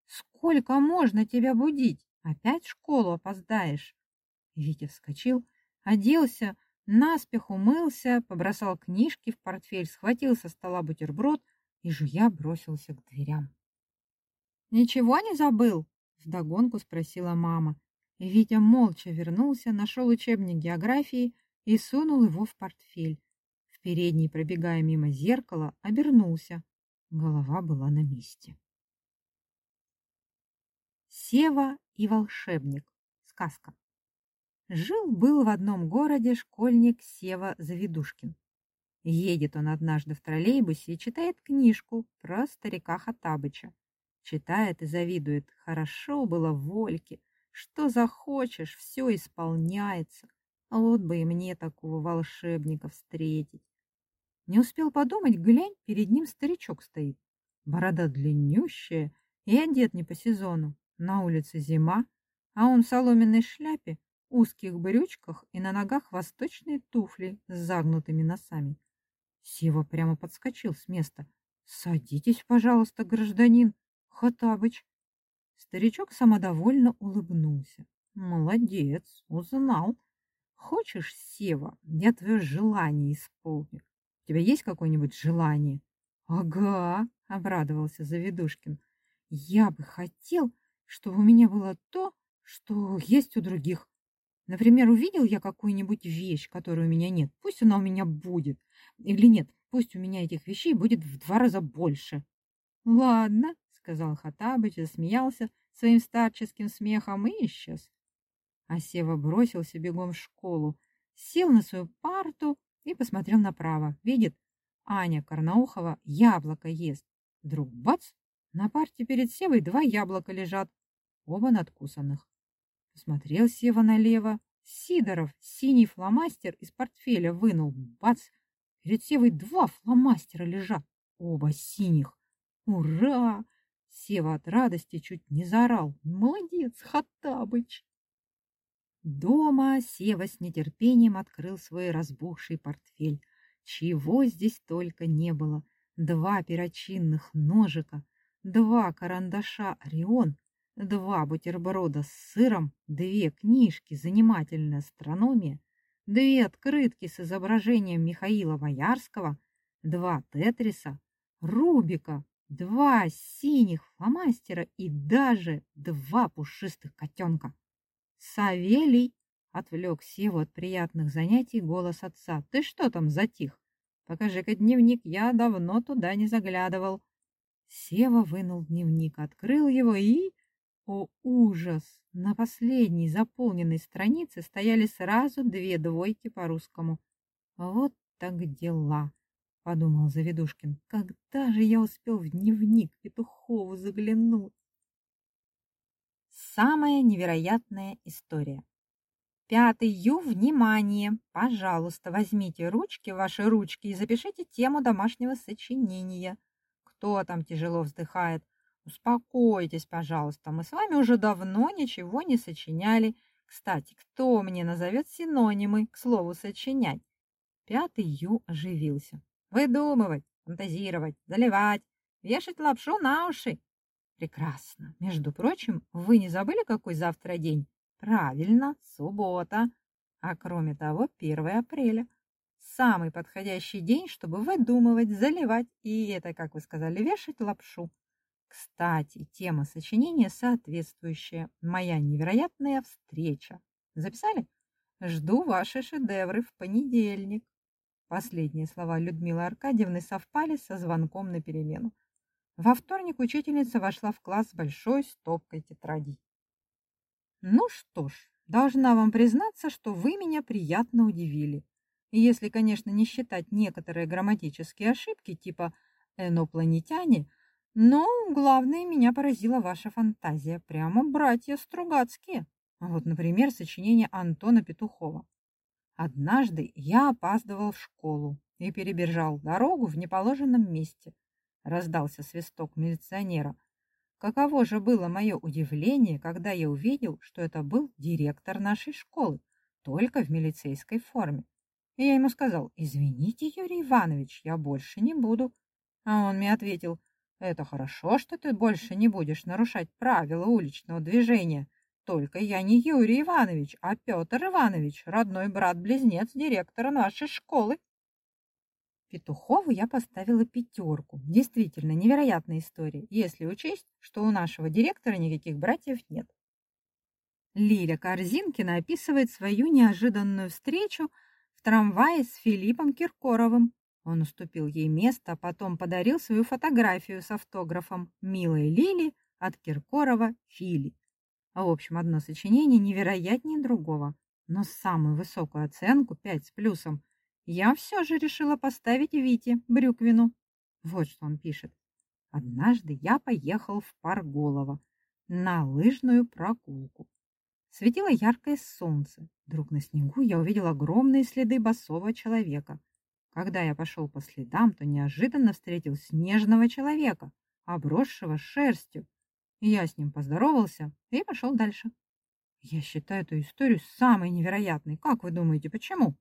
«Сколько можно тебя будить? Опять в школу опоздаешь?» Витя вскочил, оделся, наспех умылся, побросал книжки в портфель, схватил со стола бутерброд и, жуя, бросился к дверям. «Ничего не забыл?» — вдогонку спросила мама. Витя молча вернулся, нашел учебник географии и сунул его в портфель. В передней, пробегая мимо зеркала, обернулся. Голова была на месте. Сева и волшебник. Сказка. Жил-был в одном городе школьник Сева Завидушкин. Едет он однажды в троллейбусе и читает книжку про старика Хатабыча. Читает и завидует. Хорошо было в Вольке, что захочешь, все исполняется. А вот бы и мне такого волшебника встретить. Не успел подумать, глянь, перед ним старичок стоит. Борода длиннющая и одет не по сезону. На улице зима, а он в соломенной шляпе, узких брючках и на ногах восточные туфли с загнутыми носами. Сева прямо подскочил с места. «Садитесь, пожалуйста, гражданин Хатабыч. Старичок самодовольно улыбнулся. Молодец, узнал. Хочешь, Сева, я твое желание исполню. У тебя есть какое-нибудь желание? Ага, обрадовался Завидушкин. Я бы хотел, чтобы у меня было то, что есть у других. Например, увидел я какую-нибудь вещь, которой у меня нет, пусть она у меня будет. Или нет, пусть у меня этих вещей будет в два раза больше. Ладно, сказал Хатабыч, засмеялся своим старческим смехом и исчез. А Сева бросился бегом в школу, сел на свою парту и посмотрел направо. Видит, Аня Карнаухова яблоко ест. Вдруг бац, на парте перед Севой два яблока лежат, оба надкусанных. Посмотрел Сева налево. Сидоров синий фломастер из портфеля вынул. Бац! Перед Севой два фломастера лежат. Оба синих. Ура! Сева от радости чуть не заорал. Молодец, Хаттабыч! Дома Сева с нетерпением открыл свой разбухший портфель. Чего здесь только не было. Два перочинных ножика, два карандаша «Орион», два бутерброда с сыром, две книжки «Занимательная астрономия», две открытки с изображением Михаила Боярского, два тетриса, Рубика, два синих фломастера и даже два пушистых котенка. «Савелий!» — отвлек Севу от приятных занятий голос отца. «Ты что там затих? Покажи-ка дневник, я давно туда не заглядывал». Сева вынул дневник, открыл его и... О, ужас! На последней заполненной странице стояли сразу две двойки по-русскому. Вот так дела, подумал Заведушкин. Когда же я успел в дневник Петухову заглянуть? Самая невероятная история. Пятый Ю, внимание! Пожалуйста, возьмите ручки, ваши ручки, и запишите тему домашнего сочинения. Кто там тяжело вздыхает? Успокойтесь, пожалуйста, мы с вами уже давно ничего не сочиняли. Кстати, кто мне назовет синонимы к слову «сочинять»? Пятый Ю оживился. Выдумывать, фантазировать, заливать, вешать лапшу на уши. Прекрасно. Между прочим, вы не забыли, какой завтра день? Правильно, суббота. А кроме того, 1 апреля. Самый подходящий день, чтобы выдумывать, заливать и это, как вы сказали, вешать лапшу. Кстати, тема сочинения соответствующая. Моя невероятная встреча. Записали? Жду ваши шедевры в понедельник. Последние слова Людмилы Аркадьевны совпали со звонком на перемену. Во вторник учительница вошла в класс с большой стопкой тетрадей. Ну что ж, должна вам признаться, что вы меня приятно удивили. Если, конечно, не считать некоторые грамматические ошибки, типа «инопланетяне», но главное, меня поразила ваша фантазия. Прямо братья Стругацкие. Вот, например, сочинение Антона Петухова. Однажды я опаздывал в школу и перебежал дорогу в неположенном месте. Раздался свисток милиционера. Каково же было мое удивление, когда я увидел, что это был директор нашей школы, только в милицейской форме. И я ему сказал, извините, Юрий Иванович, я больше не буду. А он мне ответил, это хорошо, что ты больше не будешь нарушать правила уличного движения. Только я не Юрий Иванович, а Петр Иванович, родной брат-близнец директора нашей школы. Петухову я поставила пятерку. Действительно, невероятная история, если учесть, что у нашего директора никаких братьев нет. Лиля Корзинкина описывает свою неожиданную встречу в трамвае с Филиппом Киркоровым. Он уступил ей место, а потом подарил свою фотографию с автографом «Милой Лили» от Киркорова Фили. А в общем, одно сочинение невероятнее другого, но самую высокую оценку, 5 с плюсом, я все же решила поставить Вите Брюквину. Вот что он пишет. Однажды я поехал в Парголово на лыжную прогулку. Светило яркое солнце. Вдруг на снегу я увидел огромные следы босого человека – когда я пошел по следам, то неожиданно встретил снежного человека, обросшего шерстью. Я с ним поздоровался и пошел дальше. Я считаю эту историю самой невероятной. Как вы думаете, почему?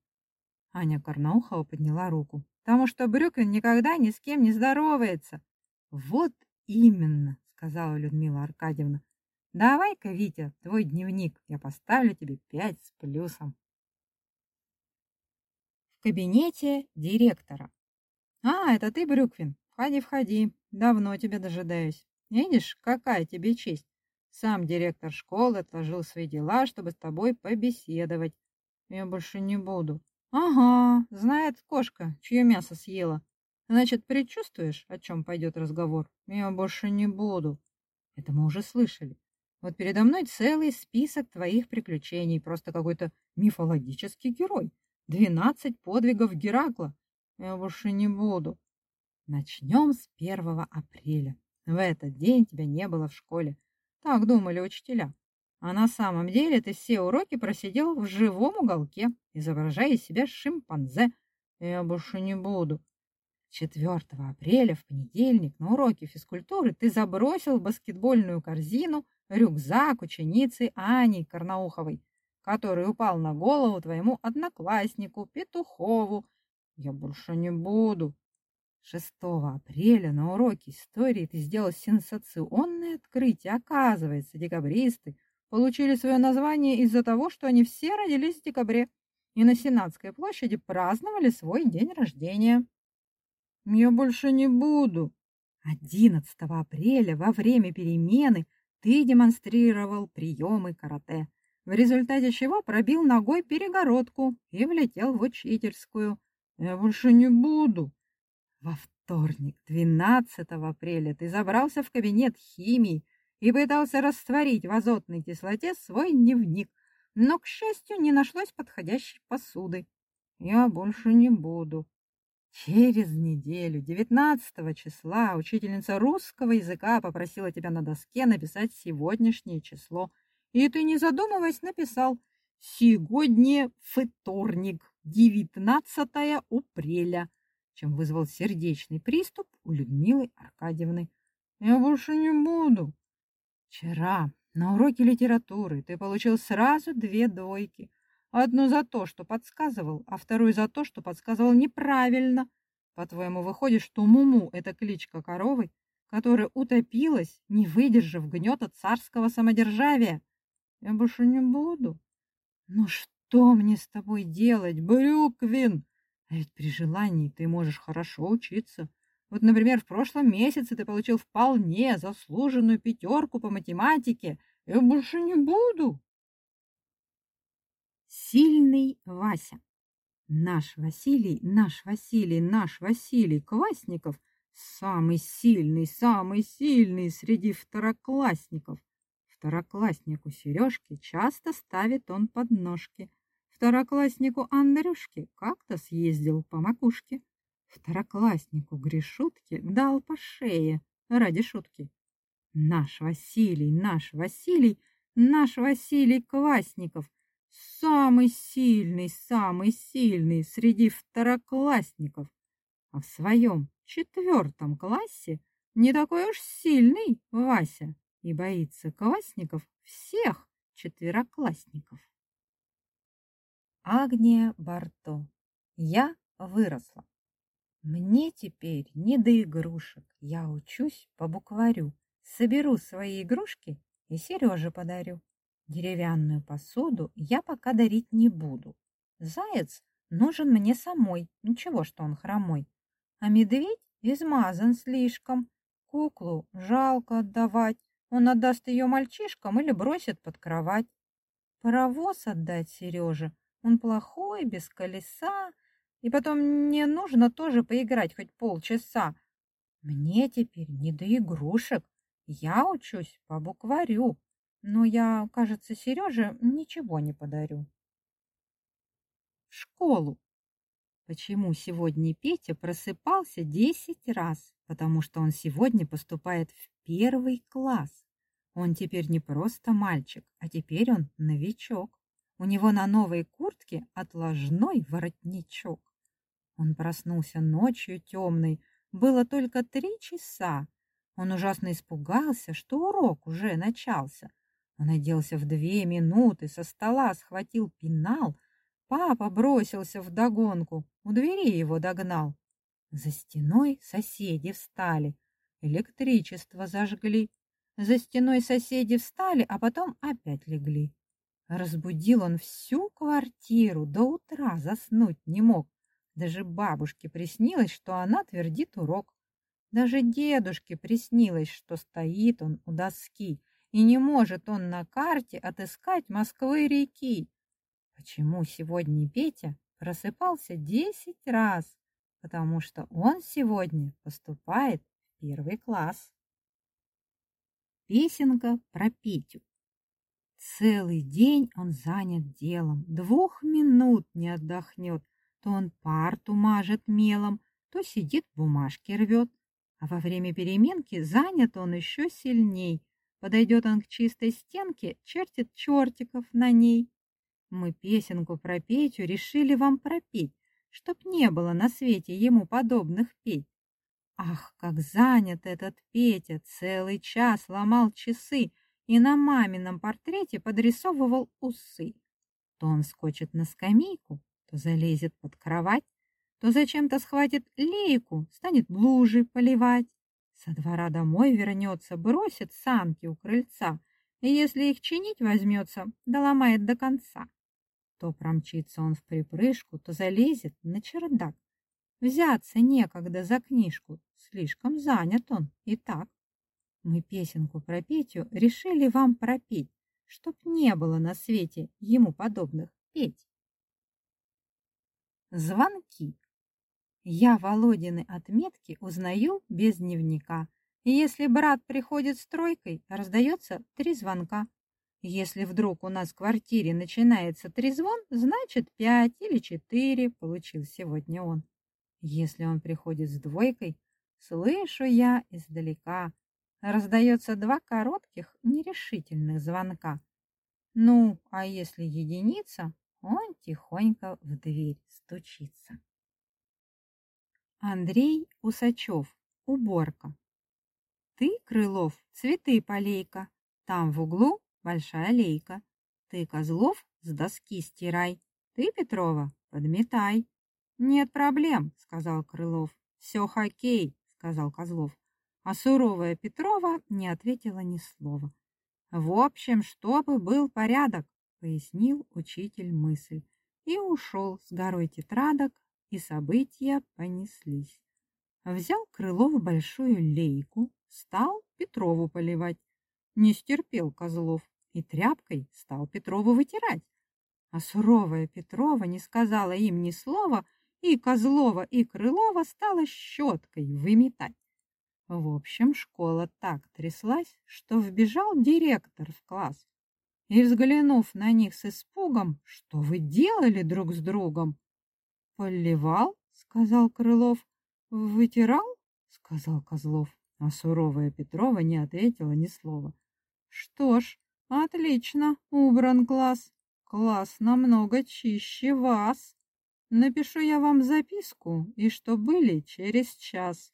Аня Карнаухова подняла руку. Потому что Брюквин никогда ни с кем не здоровается. Вот именно, сказала Людмила Аркадьевна. Давай-ка, Витя, твой дневник. Я поставлю тебе пять с плюсом кабинете директора. «А, это ты, Брюквин? Входи, входи. Давно тебя дожидаюсь. Видишь, какая тебе честь. Сам директор школы отложил свои дела, чтобы с тобой побеседовать. Я больше не буду. Ага, знает кошка, чье мясо съела. Значит, предчувствуешь, о чем пойдет разговор? Я больше не буду. Это мы уже слышали. Вот передо мной целый список твоих приключений, просто какой-то мифологический герой. Двенадцать подвигов Геракла. Я больше не буду. Начнем с 1 апреля. В этот день тебя не было в школе. Так думали учителя. А на самом деле ты все уроки просидел в живом уголке, изображая из себя шимпанзе. Я больше не буду. 4 апреля в понедельник на уроке физкультуры ты забросил в баскетбольную корзину рюкзак ученицы Ани Карнауховой, который упал на голову твоему однокласснику Петухову. Я больше не буду. 6 апреля на уроке истории ты сделал сенсационное открытие. Оказывается, декабристы получили свое название из-за того, что они все родились в декабре и на Сенатской площади праздновали свой день рождения. Я больше не буду. 11 апреля во время перемены ты демонстрировал приемы карате, в результате чего пробил ногой перегородку и влетел в учительскую. Я больше не буду. Во вторник, 12 апреля, ты забрался в кабинет химии и пытался растворить в азотной кислоте свой дневник, но, к счастью, не нашлось подходящей посуды. Я больше не буду. Через неделю, 19 числа, учительница русского языка попросила тебя на доске написать сегодняшнее число. И ты, не задумываясь, написал «Сегодня вторник, 19 апреля» чем вызвал сердечный приступ у Людмилы Аркадьевны. «Я больше не буду». Вчера на уроке литературы ты получил сразу две двойки. Одну за то, что подсказывал, а вторую за то, что подсказывал неправильно. По-твоему, выходит, что Муму — это кличка коровы, которая утопилась, не выдержав гнета царского самодержавия? Я больше не буду. Ну что мне с тобой делать, Брюквин? А ведь при желании ты можешь хорошо учиться. Вот, например, в прошлом месяце ты получил вполне заслуженную пятерку по математике. Я больше не буду. Сильный Вася. Наш Василий, наш Василий, наш Василий Квасников самый сильный, самый сильный среди второклассников. Второкласснику Сережке часто ставит он подножки – Второкласснику Андрюшке как-то съездил по макушке. Второкласснику Гришутке дал по шее ради шутки. Наш Василий, наш Василий, наш Василий Квасников самый сильный, самый сильный среди второклассников. А в своем четвертом классе не такой уж сильный Вася и боится классников всех четвероклассников. Агния Барто. Я выросла. Мне теперь не до игрушек. Я учусь по букварю. Соберу свои игрушки и Сереже подарю. Деревянную посуду я пока дарить не буду. Заяц нужен мне самой, ничего, что он хромой. А медведь измазан слишком. Куклу жалко отдавать. Он отдаст ее мальчишкам или бросит под кровать. Паровоз отдать Сереже он плохой, без колеса. И потом мне нужно тоже поиграть хоть полчаса. Мне теперь не до игрушек. Я учусь по букварю. Но я, кажется, Сереже ничего не подарю. В школу. Почему сегодня Петя просыпался десять раз? Потому что он сегодня поступает в первый класс. Он теперь не просто мальчик, а теперь он новичок. У него на новой куртке отложной воротничок. Он проснулся ночью темной, было только три часа. Он ужасно испугался, что урок уже начался. Он оделся в две минуты, со стола схватил пенал. Папа бросился в догонку, у двери его догнал. За стеной соседи встали, электричество зажгли. За стеной соседи встали, а потом опять легли. Разбудил он всю квартиру, до утра заснуть не мог. Даже бабушке приснилось, что она твердит урок. Даже дедушке приснилось, что стоит он у доски, и не может он на карте отыскать Москвы-реки. Почему сегодня Петя просыпался десять раз? Потому что он сегодня поступает в первый класс. Песенка про Петю. Целый день он занят делом, двух минут не отдохнет. То он парту мажет мелом, то сидит бумажки рвет. А во время переменки занят он еще сильней. Подойдет он к чистой стенке, чертит чертиков на ней. Мы песенку про Петю решили вам пропеть, чтоб не было на свете ему подобных петь. Ах, как занят этот Петя, целый час ломал часы и на мамином портрете подрисовывал усы. То он скочит на скамейку, то залезет под кровать, то зачем-то схватит лейку, станет лужи поливать. Со двора домой вернется, бросит санки у крыльца, и если их чинить возьмется, доломает до конца. То промчится он в припрыжку, то залезет на чердак. Взяться некогда за книжку, слишком занят он и так. Мы песенку про Петю решили вам пропеть, чтоб не было на свете ему подобных петь. Звонки. Я Володины отметки узнаю без дневника. И если брат приходит с тройкой, раздается три звонка. Если вдруг у нас в квартире начинается трезвон, значит пять или четыре получил сегодня он. Если он приходит с двойкой, слышу я издалека. Раздается два коротких, нерешительных звонка. Ну, а если единица, он тихонько в дверь стучится. Андрей Усачев. Уборка. Ты, Крылов, цветы полейка. Там в углу большая лейка. Ты, Козлов, с доски стирай. Ты, Петрова, подметай. Нет проблем, сказал Крылов. Все хоккей, сказал Козлов. А суровая Петрова не ответила ни слова. В общем, чтобы был порядок, пояснил учитель мысль и ушел с горой тетрадок и события понеслись. Взял Крылов большую лейку, стал Петрову поливать. Не стерпел Козлов и тряпкой стал Петрову вытирать. А суровая Петрова не сказала им ни слова, и Козлова, и Крылова стала щеткой выметать. В общем, школа так тряслась, что вбежал директор в класс. И, взглянув на них с испугом, что вы делали друг с другом, «Поливал?» — сказал Крылов. «Вытирал?» — сказал Козлов. А суровая Петрова не ответила ни слова. «Что ж, отлично, убран класс. Класс намного чище вас. Напишу я вам записку, и что были через час».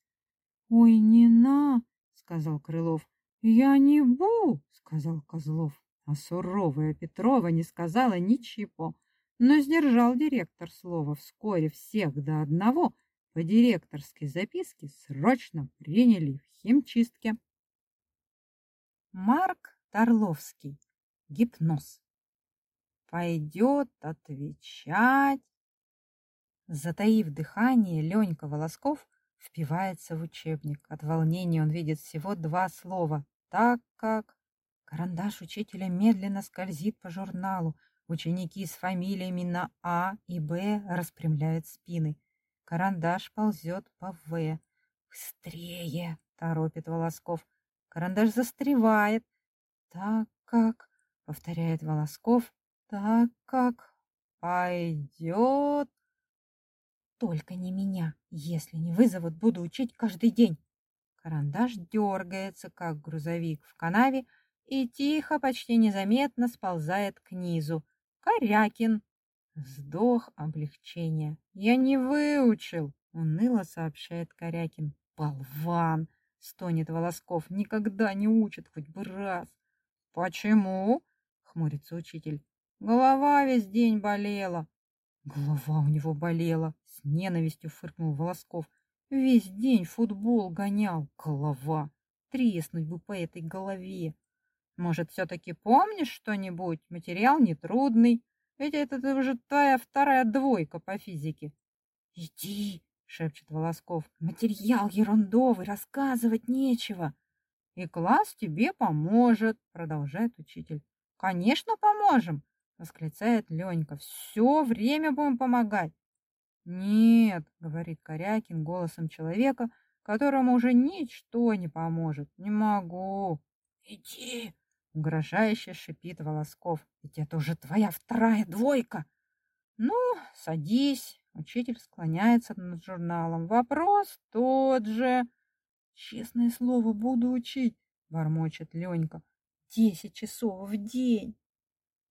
«Ой, не на!» — сказал Крылов. «Я не бу!» — сказал Козлов. А суровая Петрова не сказала ничего. Но сдержал директор слово. Вскоре всех до одного по директорской записке срочно приняли в химчистке. Марк Торловский. Гипноз. Пойдет отвечать. Затаив дыхание, Ленька Волосков впивается в учебник. От волнения он видит всего два слова. Так как... Карандаш учителя медленно скользит по журналу. Ученики с фамилиями на А и Б распрямляют спины. Карандаш ползет по В. «Быстрее!» — торопит Волосков. Карандаш застревает. «Так как...» — повторяет Волосков. «Так как... пойдет...» «Только не меня. Если не вызовут, буду учить каждый день». Карандаш дергается, как грузовик в канаве, и тихо, почти незаметно сползает к низу. Корякин. Вздох облегчения. Я не выучил, уныло сообщает Корякин. Болван, стонет Волосков. Никогда не учат, хоть бы раз. Почему? Хмурится учитель. Голова весь день болела. Голова у него болела, с ненавистью фыркнул Волосков. Весь день футбол гонял. Голова. Треснуть бы по этой голове. Может, все-таки помнишь что-нибудь? Материал нетрудный. Ведь это уже твоя вторая двойка по физике. Иди, шепчет Волосков. Материал ерундовый, рассказывать нечего. И класс тебе поможет, продолжает учитель. Конечно, поможем, восклицает Ленька. Все время будем помогать. Нет, говорит Корякин голосом человека, которому уже ничто не поможет. Не могу. Иди, угрожающе шипит Волосков. Ведь это уже твоя вторая двойка. Ну, садись. Учитель склоняется над журналом. Вопрос тот же. Честное слово, буду учить, бормочет Ленька. Десять часов в день.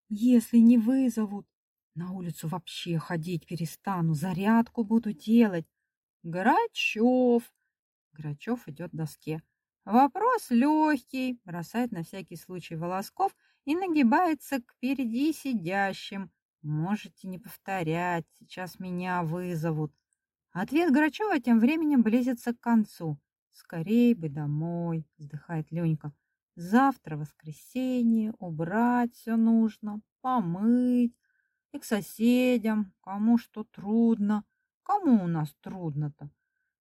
Если не вызовут, на улицу вообще ходить перестану, зарядку буду делать. Грачев. Грачев идет к доске. Вопрос легкий, бросает на всякий случай волосков и нагибается к впереди сидящим. Можете не повторять, сейчас меня вызовут. Ответ Грачева тем временем близится к концу. Скорей бы домой, вздыхает Ленька. Завтра воскресенье, убрать все нужно, помыть. И к соседям, кому что трудно. Кому у нас трудно-то?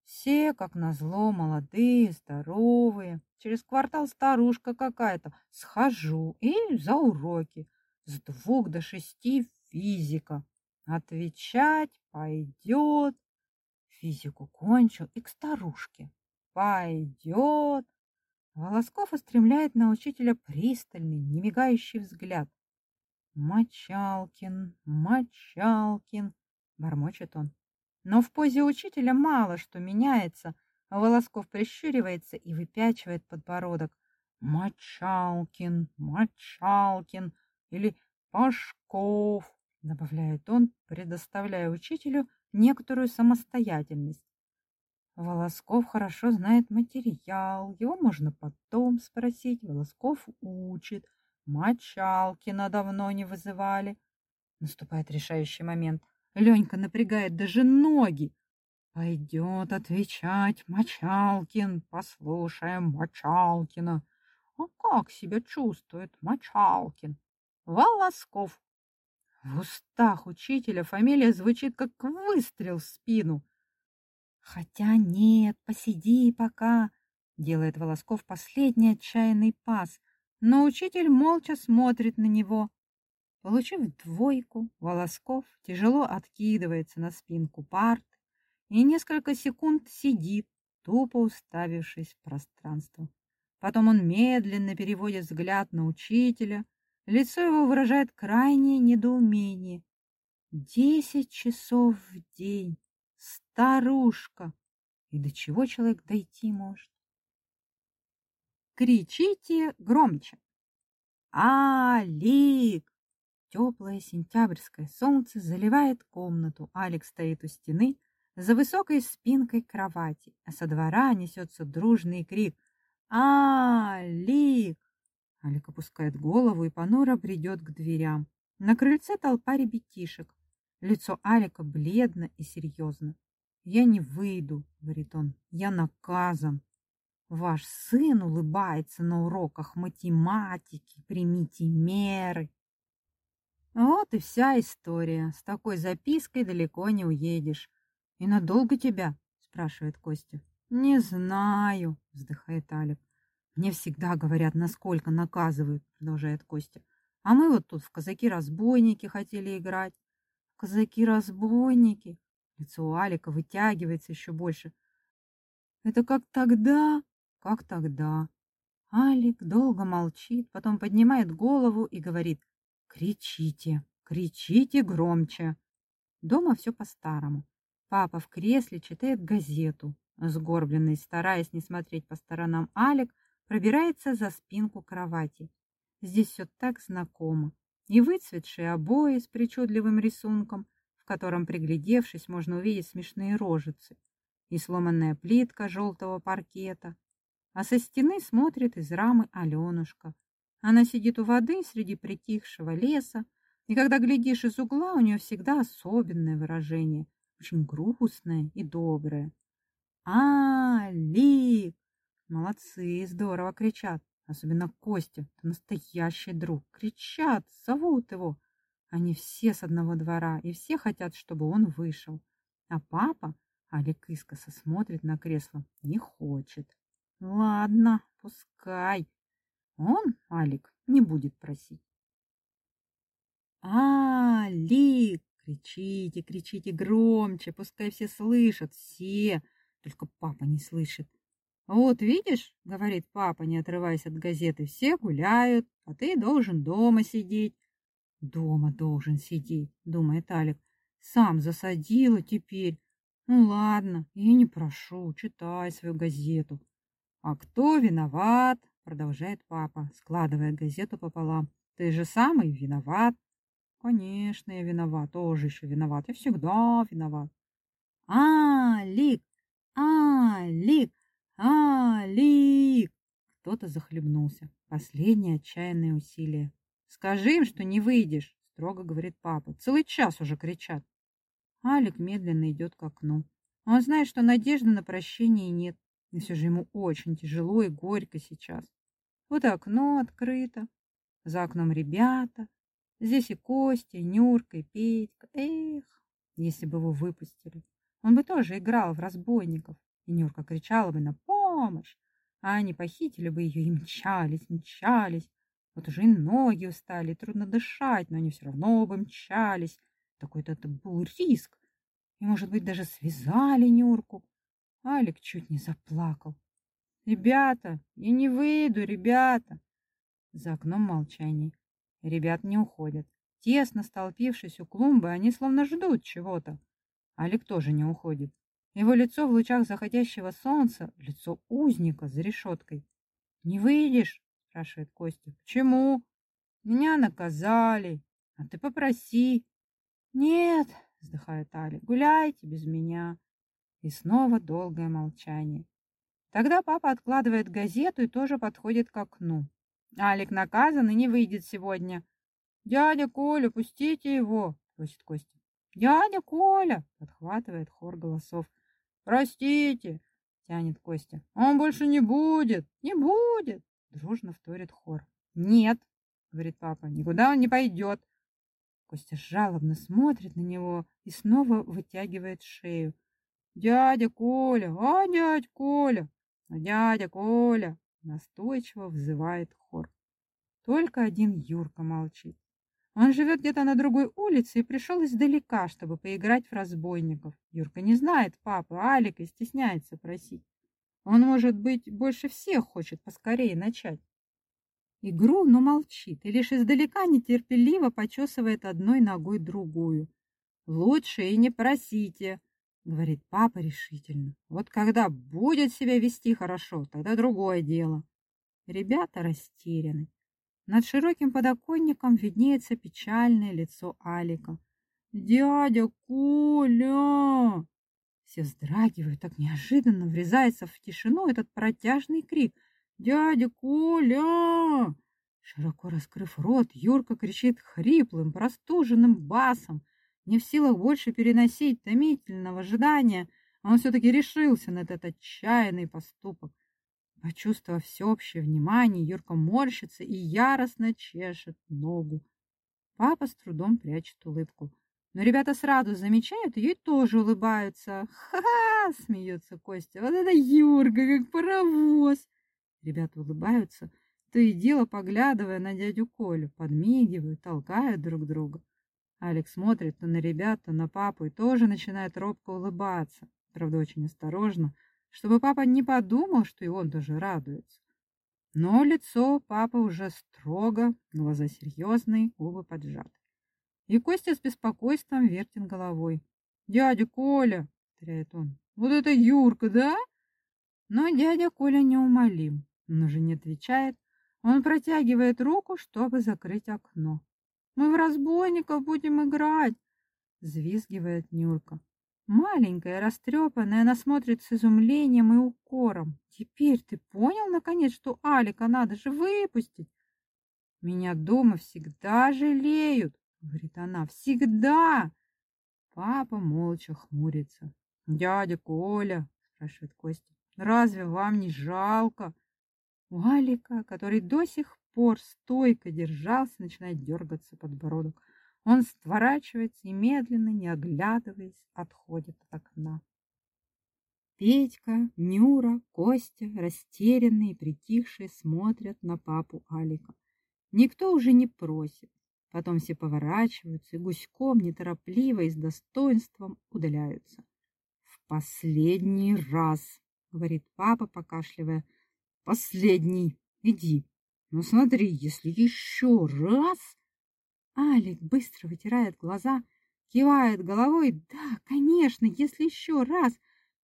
Все, как назло, молодые, здоровые. Через квартал старушка какая-то. Схожу и за уроки. С двух до шести физика. Отвечать пойдет. Физику кончил и к старушке. Пойдет. Волосков устремляет на учителя пристальный, немигающий взгляд. «Мочалкин, Мочалкин!» — бормочет он. Но в позе учителя мало что меняется, Волосков прищуривается и выпячивает подбородок. «Мочалкин, Мочалкин!» или «Пашков!» — добавляет он, предоставляя учителю некоторую самостоятельность. Волосков хорошо знает материал, его можно потом спросить. Волосков учит. Мочалкина давно не вызывали. Наступает решающий момент. Ленька напрягает даже ноги. Пойдет отвечать Мочалкин. Послушаем Мочалкина. А как себя чувствует Мочалкин? Волосков. В устах учителя фамилия звучит как выстрел в спину. Хотя нет, посиди пока, делает Волосков последний отчаянный пас, но учитель молча смотрит на него. Получив двойку, Волосков тяжело откидывается на спинку парты и несколько секунд сидит, тупо уставившись в пространство. Потом он медленно переводит взгляд на учителя, лицо его выражает крайнее недоумение. Десять часов в день Старушка! И до чего человек дойти может? Кричите громче! Алик! Теплое сентябрьское солнце заливает комнату. Алик стоит у стены за высокой спинкой кровати, а со двора несется дружный крик «Алик!». Алик опускает голову и понуро бредет к дверям. На крыльце толпа ребятишек. Лицо Алика бледно и серьезно. «Я не выйду», — говорит он, — «я наказан». Ваш сын улыбается на уроках математики, примите меры. Вот и вся история. С такой запиской далеко не уедешь. И надолго тебя? спрашивает Костя. Не знаю, вздыхает Алик. Мне всегда говорят, насколько наказывают, продолжает Костя. А мы вот тут в казаки-разбойники хотели играть. В казаки-разбойники? Лицо Алика вытягивается еще больше. Это как тогда, как тогда. Алик долго молчит, потом поднимает голову и говорит «Кричите, кричите громче». Дома все по-старому. Папа в кресле читает газету. Сгорбленный, стараясь не смотреть по сторонам, Алик пробирается за спинку кровати. Здесь все так знакомо. И выцветшие обои с причудливым рисунком, котором, приглядевшись, можно увидеть смешные рожицы, и сломанная плитка желтого паркета. А со стены смотрит из рамы Аленушка. Она сидит у воды среди притихшего леса, и когда глядишь из угла, у нее всегда особенное выражение, очень грустное и доброе. «Алик!» Молодцы, здорово кричат. Особенно Костя, это настоящий друг. Кричат, зовут его. Они все с одного двора, и все хотят, чтобы он вышел. А папа Алик искоса смотрит на кресло. Не хочет. Ладно, пускай. Он, Алик, не будет просить. Алик! Кричите, кричите громче, пускай все слышат, все. Только папа не слышит. «Вот видишь, — говорит папа, не отрываясь от газеты, — все гуляют, а ты должен дома сидеть». «Дома должен сидеть», — думает Алик. «Сам засадила теперь. Ну ладно, я не прошу, читай свою газету». «А кто виноват?» — продолжает папа, складывая газету пополам. «Ты же самый виноват». «Конечно, я виноват, тоже еще виноват. Я всегда виноват». «Алик! Алик!» «Алик!» Кто-то захлебнулся. Последнее отчаянное усилие. «Скажи им, что не выйдешь!» строго говорит папа. «Целый час уже кричат!» Алик медленно идет к окну. Он знает, что надежды на прощение нет. И все же ему очень тяжело и горько сейчас. Вот окно открыто. За окном ребята. Здесь и Костя, и Нюрка, и Петька. Эх, если бы его выпустили. Он бы тоже играл в разбойников. И Нюрка кричала бы на помощь, а они похитили бы ее и мчались, мчались. Вот уже и ноги устали, и трудно дышать, но они все равно бы мчались. Такой-то это был риск. И, может быть, даже связали Нюрку. Алик чуть не заплакал. «Ребята, я не выйду, ребята!» За окном молчание. Ребят не уходят. Тесно столпившись у клумбы, они словно ждут чего-то. Алик тоже не уходит. Его лицо в лучах заходящего солнца, лицо узника за решеткой. «Не выйдешь?» – спрашивает Костя. «Почему?» «Меня наказали. А ты попроси». «Нет», – вздыхает Али, – «гуляйте без меня». И снова долгое молчание. Тогда папа откладывает газету и тоже подходит к окну. Алик наказан и не выйдет сегодня. «Дядя Коля, пустите его!» – просит Костя. «Дядя Коля!» – подхватывает хор голосов. «Простите!» — тянет Костя. «Он больше не будет! Не будет!» — дружно вторит хор. «Нет!» — говорит папа. «Никуда он не пойдет!» Костя жалобно смотрит на него и снова вытягивает шею. «Дядя Коля! А, дядя Коля! А дядя Коля!» Настойчиво взывает хор. Только один Юрка молчит. Он живет где-то на другой улице и пришел издалека, чтобы поиграть в разбойников. Юрка не знает папы, Алика и стесняется просить. Он, может быть, больше всех хочет поскорее начать. Игру, но молчит, и лишь издалека нетерпеливо почесывает одной ногой другую. «Лучше и не просите», — говорит папа решительно. «Вот когда будет себя вести хорошо, тогда другое дело». Ребята растеряны. Над широким подоконником виднеется печальное лицо Алика. «Дядя Коля!» Все вздрагивают, так неожиданно врезается в тишину этот протяжный крик. «Дядя Коля!» Широко раскрыв рот, Юрка кричит хриплым, простуженным басом. Не в силах больше переносить томительного ожидания, он все-таки решился на этот отчаянный поступок. Почувствовав всеобщее внимание, Юрка морщится и яростно чешет ногу. Папа с трудом прячет улыбку. Но ребята сразу замечают ее и тоже улыбаются. «Ха-ха!» — смеется Костя. «Вот это Юрка, как паровоз!» Ребята улыбаются, то и дело поглядывая на дядю Колю, подмигивают, толкают друг друга. Алекс смотрит то на ребят, то на папу и тоже начинает робко улыбаться. Правда, очень осторожно, чтобы папа не подумал, что и он тоже радуется. Но лицо папы уже строго, глаза серьезные, губы поджаты. И Костя с беспокойством вертит головой. «Дядя Коля!» — повторяет он. «Вот это Юрка, да?» Но дядя Коля неумолим. Он уже не отвечает. Он протягивает руку, чтобы закрыть окно. «Мы в разбойников будем играть!» — взвизгивает Нюрка. Маленькая, растрепанная, она смотрит с изумлением и укором. «Теперь ты понял, наконец, что Алика надо же выпустить?» «Меня дома всегда жалеют», — говорит она, — «всегда!» Папа молча хмурится. «Дядя Коля», — спрашивает Костя, — «разве вам не жалко?» У Алика, который до сих пор стойко держался, начинает дергаться подбородок. Он сворачивается и медленно, не оглядываясь, отходит от окна. Петька, Нюра, Костя, растерянные и притихшие, смотрят на папу Алика. Никто уже не просит. Потом все поворачиваются и гуськом, неторопливо и с достоинством удаляются. «В последний раз!» — говорит папа, покашливая. «Последний! Иди! Ну смотри, если еще раз...» Алик быстро вытирает глаза, кивает головой. «Да, конечно, если еще раз...»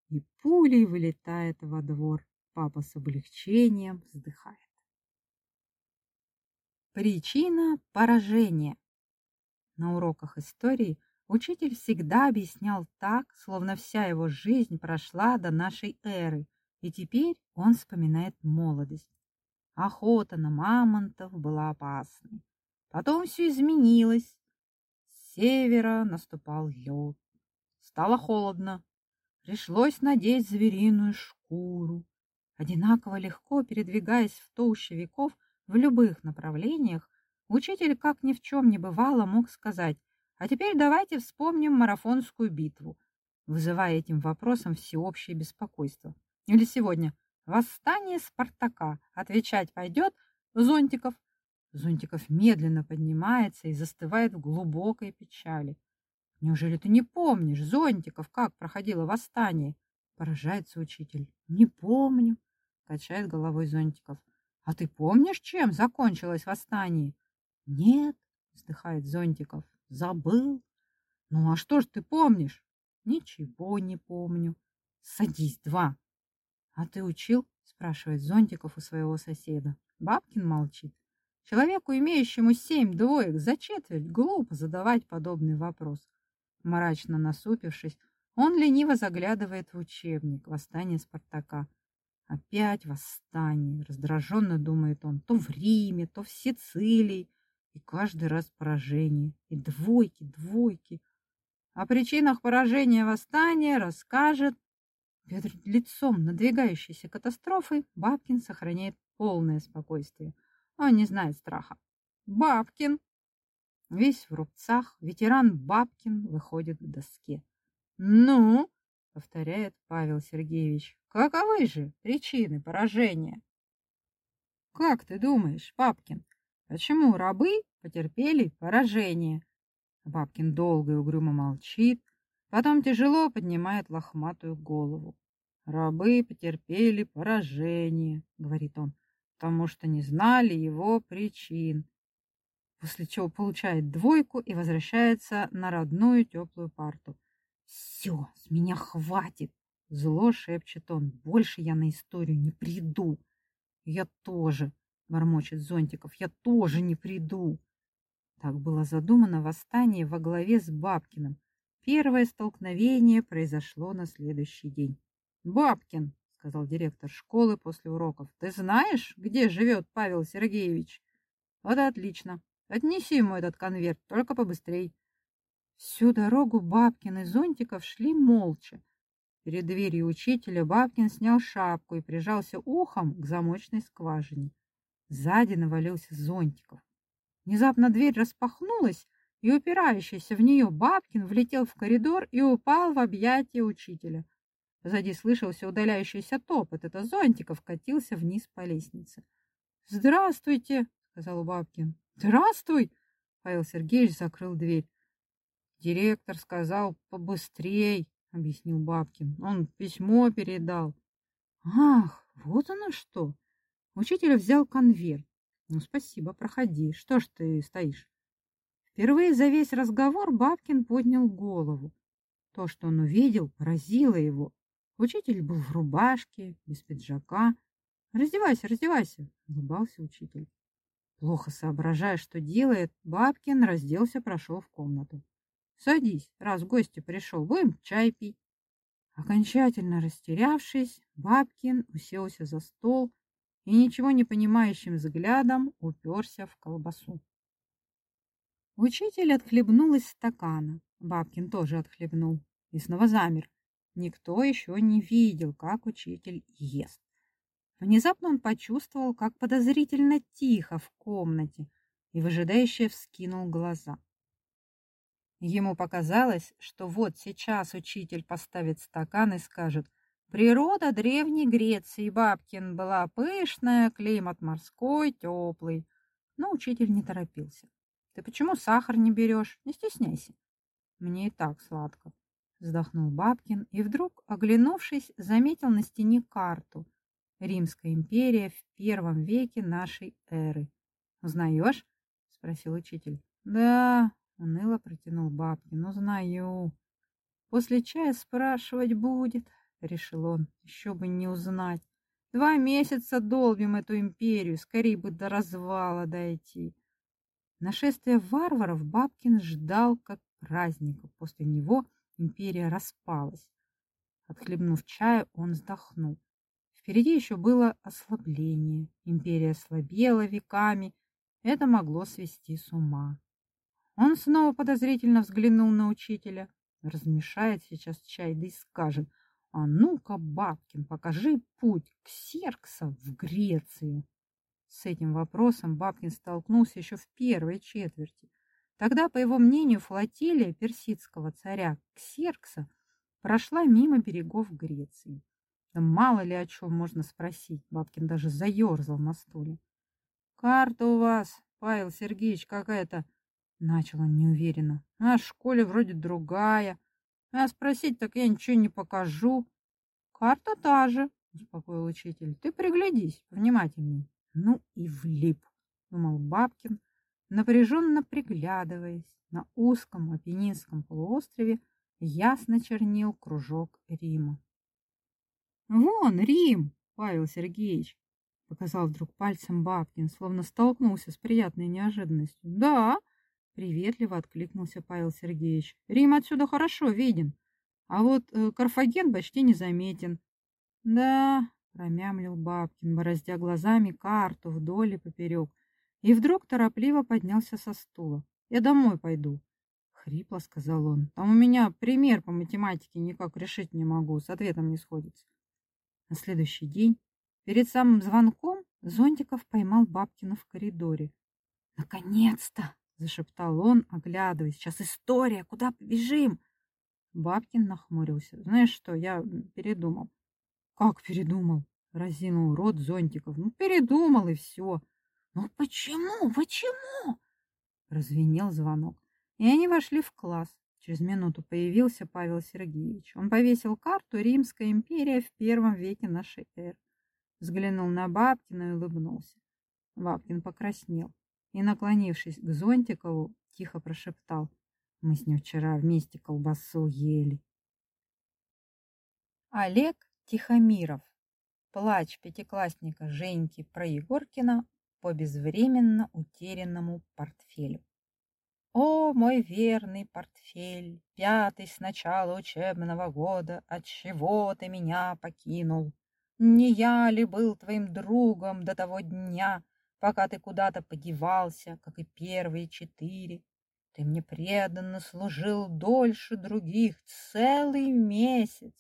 И пулей вылетает во двор. Папа с облегчением вздыхает. Причина поражения. На уроках истории учитель всегда объяснял так, словно вся его жизнь прошла до нашей эры, и теперь он вспоминает молодость. Охота на мамонтов была опасной. Потом все изменилось. С севера наступал лед. Стало холодно. Пришлось надеть звериную шкуру. Одинаково легко передвигаясь в толще веков, в любых направлениях, учитель, как ни в чем не бывало, мог сказать, а теперь давайте вспомним марафонскую битву, вызывая этим вопросом всеобщее беспокойство. Или сегодня «Восстание Спартака» отвечать пойдет Зонтиков. Зонтиков медленно поднимается и застывает в глубокой печали. «Неужели ты не помнишь, Зонтиков, как проходило восстание?» Поражается учитель. «Не помню», — качает головой Зонтиков. А ты помнишь, чем закончилось восстание? Нет, вздыхает Зонтиков. Забыл. Ну а что ж ты помнишь? Ничего не помню. Садись, два. А ты учил? Спрашивает Зонтиков у своего соседа. Бабкин молчит. Человеку, имеющему семь двоек за четверть, глупо задавать подобный вопрос. Мрачно насупившись, он лениво заглядывает в учебник «Восстание Спартака». Опять восстание, раздраженно думает он, то в Риме, то в Сицилии, и каждый раз поражение, и двойки, двойки. О причинах поражения восстания расскажет Перед лицом надвигающейся катастрофы Бабкин сохраняет полное спокойствие. Он не знает страха. Бабкин! Весь в рубцах, ветеран Бабкин выходит к доске. «Ну?» — повторяет Павел Сергеевич. Каковы же причины поражения? Как ты думаешь, Папкин, почему рабы потерпели поражение? Бабкин долго и угрюмо молчит, потом тяжело поднимает лохматую голову. Рабы потерпели поражение, говорит он, потому что не знали его причин. После чего получает двойку и возвращается на родную теплую парту. Все, с меня хватит. Зло шепчет он. Больше я на историю не приду. Я тоже, бормочет Зонтиков, я тоже не приду. Так было задумано восстание во главе с Бабкиным. Первое столкновение произошло на следующий день. «Бабкин», — сказал директор школы после уроков, — «ты знаешь, где живет Павел Сергеевич?» «Вот отлично. Отнеси ему этот конверт, только побыстрей». Всю дорогу Бабкин и Зонтиков шли молча. Перед дверью учителя Бабкин снял шапку и прижался ухом к замочной скважине. Сзади навалился Зонтиков. Внезапно дверь распахнулась, и упирающийся в нее Бабкин влетел в коридор и упал в объятия учителя. Сзади слышался удаляющийся топот. Это Зонтиков катился вниз по лестнице. «Здравствуйте!» — сказал Бабкин. «Здравствуй!» — Павел Сергеевич закрыл дверь. Директор сказал «побыстрей», — объяснил Бабкин. Он письмо передал. Ах, вот оно что. Учитель взял конверт. Ну, спасибо, проходи. Что ж ты стоишь? Впервые за весь разговор Бабкин поднял голову. То, что он увидел, поразило его. Учитель был в рубашке, без пиджака. «Раздевайся, раздевайся!» — улыбался учитель. Плохо соображая, что делает, Бабкин разделся, прошел в комнату. Садись, раз в гости пришел, будем чай пить. Окончательно растерявшись, Бабкин уселся за стол и ничего не понимающим взглядом уперся в колбасу. Учитель отхлебнул из стакана. Бабкин тоже отхлебнул и снова замер. Никто еще не видел, как учитель ест. Внезапно он почувствовал, как подозрительно тихо в комнате и выжидающе вскинул глаза. Ему показалось, что вот сейчас учитель поставит стакан и скажет Природа Древней Греции, Бабкин, была пышная, климат морской, теплый. Но учитель не торопился. Ты почему сахар не берешь? Не стесняйся. Мне и так сладко. Вздохнул Бабкин и вдруг, оглянувшись, заметил на стене карту. Римская империя в первом веке нашей эры. «Узнаешь?» — спросил учитель. «Да», — уныло протянул Бабкин, — «узнаю». «После чая спрашивать будет», — решил он, — «еще бы не узнать. Два месяца долбим эту империю, скорее бы до развала дойти». Нашествие варваров Бабкин ждал как праздника. После него империя распалась. Отхлебнув чая, он вздохнул. Впереди еще было ослабление. Империя слабела веками. Это могло свести с ума. Он снова подозрительно взглянул на учителя. Размешает сейчас чай, да и скажет, а ну-ка, Бабкин, покажи путь к Серкса в Грецию. С этим вопросом Бабкин столкнулся еще в первой четверти. Тогда, по его мнению, флотилия персидского царя Ксеркса прошла мимо берегов Греции. Да мало ли о чем можно спросить. Бабкин даже заерзал на стуле. «Карта у вас, Павел Сергеевич, какая-то...» Начал он неуверенно. «А в школе вроде другая. А спросить так я ничего не покажу». «Карта та же», — успокоил учитель. «Ты приглядись внимательней». «Ну и влип», — думал Бабкин, напряженно приглядываясь. На узком Апеннинском полуострове ясно чернил кружок Рима. «Вон Рим, Павел Сергеевич!» — показал вдруг пальцем Бабкин, словно столкнулся с приятной неожиданностью. «Да!» — приветливо откликнулся Павел Сергеевич. «Рим отсюда хорошо виден, а вот э, Карфаген почти незаметен». «Да!» — промямлил Бабкин, бороздя глазами карту вдоль и поперек, и вдруг торопливо поднялся со стула. «Я домой пойду». Хрипло сказал он. «Там у меня пример по математике никак решить не могу, с ответом не сходится». На следующий день, перед самым звонком, Зонтиков поймал Бабкина в коридоре. «Наконец-то!» — зашептал он, оглядываясь. «Сейчас история! Куда побежим?» Бабкин нахмурился. «Знаешь что, я передумал». «Как передумал?» — разинул рот Зонтиков. «Ну, передумал, и все». «Ну почему? Почему?» — развенел звонок. И они вошли в класс. Через минуту появился Павел Сергеевич. Он повесил карту «Римская империя в первом веке нашей эры». Взглянул на Бабкина и улыбнулся. Бабкин покраснел и, наклонившись к Зонтикову, тихо прошептал. Мы с ним вчера вместе колбасу ели. Олег Тихомиров. Плач пятиклассника Женьки про Егоркина по безвременно утерянному портфелю. О, мой верный портфель, пятый с начала учебного года, от чего ты меня покинул? Не я ли был твоим другом до того дня, пока ты куда-то подевался, как и первые четыре? Ты мне преданно служил дольше других целый месяц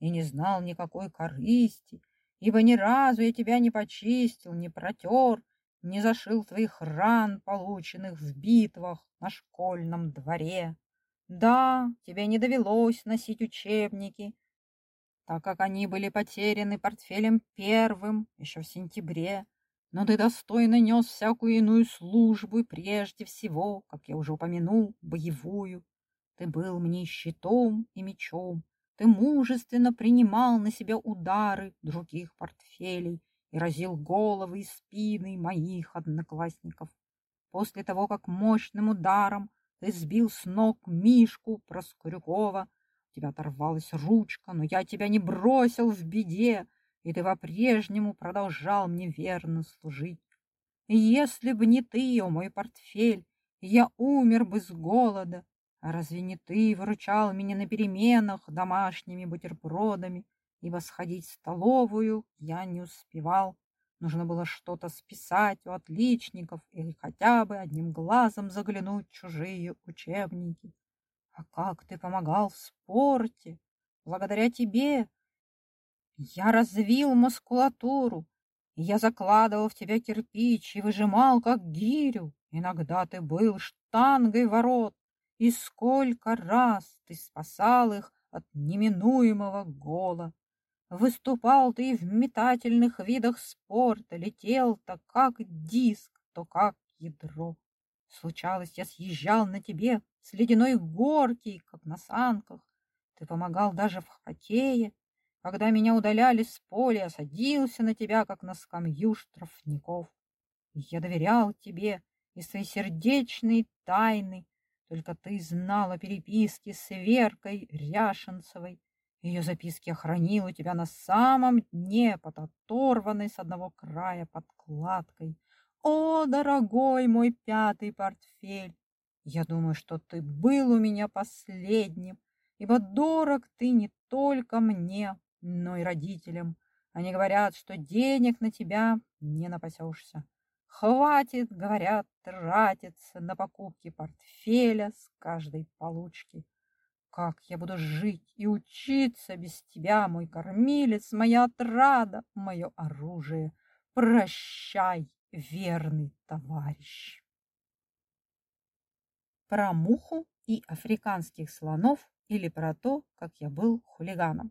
и не знал никакой корысти, ибо ни разу я тебя не почистил, не протер, не зашил твоих ран, полученных в битвах на школьном дворе. Да, тебе не довелось носить учебники, так как они были потеряны портфелем первым еще в сентябре, но ты достойно нес всякую иную службу и прежде всего, как я уже упомянул, боевую. Ты был мне щитом и мечом, ты мужественно принимал на себя удары других портфелей, и разил головы и спины моих одноклассников. После того, как мощным ударом ты сбил с ног Мишку Проскурюкова, у тебя оторвалась ручка, но я тебя не бросил в беде, и ты по-прежнему продолжал мне верно служить. Если бы не ты, о мой портфель, я умер бы с голода. А разве не ты выручал меня на переменах домашними бутербродами ибо сходить в столовую я не успевал. Нужно было что-то списать у отличников или хотя бы одним глазом заглянуть в чужие учебники. А как ты помогал в спорте? Благодаря тебе я развил мускулатуру, я закладывал в тебя кирпич и выжимал, как гирю. Иногда ты был штангой ворот, и сколько раз ты спасал их от неминуемого гола. Выступал ты в метательных видах спорта, летел то как диск, то как ядро. Случалось, я съезжал на тебе с ледяной горки, как на санках. Ты помогал даже в хоккее. Когда меня удаляли с поля, садился на тебя, как на скамью штрафников. Я доверял тебе и свои сердечные тайны. Только ты знал о переписке с Веркой Ряшенцевой. Ее записки я хранил у тебя на самом дне, под оторванной с одного края подкладкой. О, дорогой мой пятый портфель! Я думаю, что ты был у меня последним, ибо дорог ты не только мне, но и родителям. Они говорят, что денег на тебя не напасешься. Хватит, говорят, тратиться на покупки портфеля с каждой получки. Как я буду жить и учиться без тебя, мой кормилец, моя отрада, мое оружие? Прощай, верный товарищ. Про муху и африканских слонов или про то, как я был хулиганом.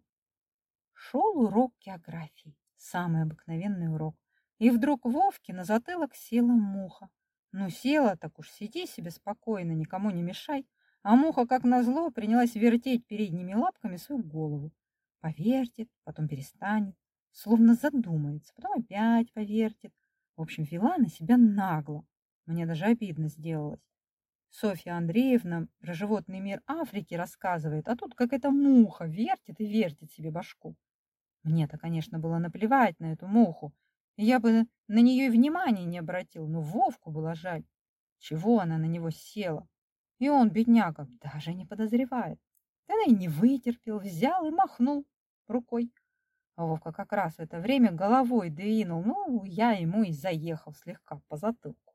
Шел урок географии, самый обыкновенный урок. И вдруг Вовке на затылок села муха. Ну, села, так уж сиди себе спокойно, никому не мешай. А муха, как назло, принялась вертеть передними лапками свою голову. Повертит, потом перестанет, словно задумается, потом опять повертит. В общем, вела на себя нагло. Мне даже обидно сделалось. Софья Андреевна про животный мир Африки рассказывает, а тут какая-то муха вертит и вертит себе башку. Мне-то, конечно, было наплевать на эту муху. Я бы на нее и внимания не обратил, но Вовку было жаль. Чего она на него села? И он, бедняга, даже не подозревает. Тогда и не вытерпел, взял и махнул рукой. А Вовка как раз в это время головой двинул. Ну, я ему и заехал слегка по затылку.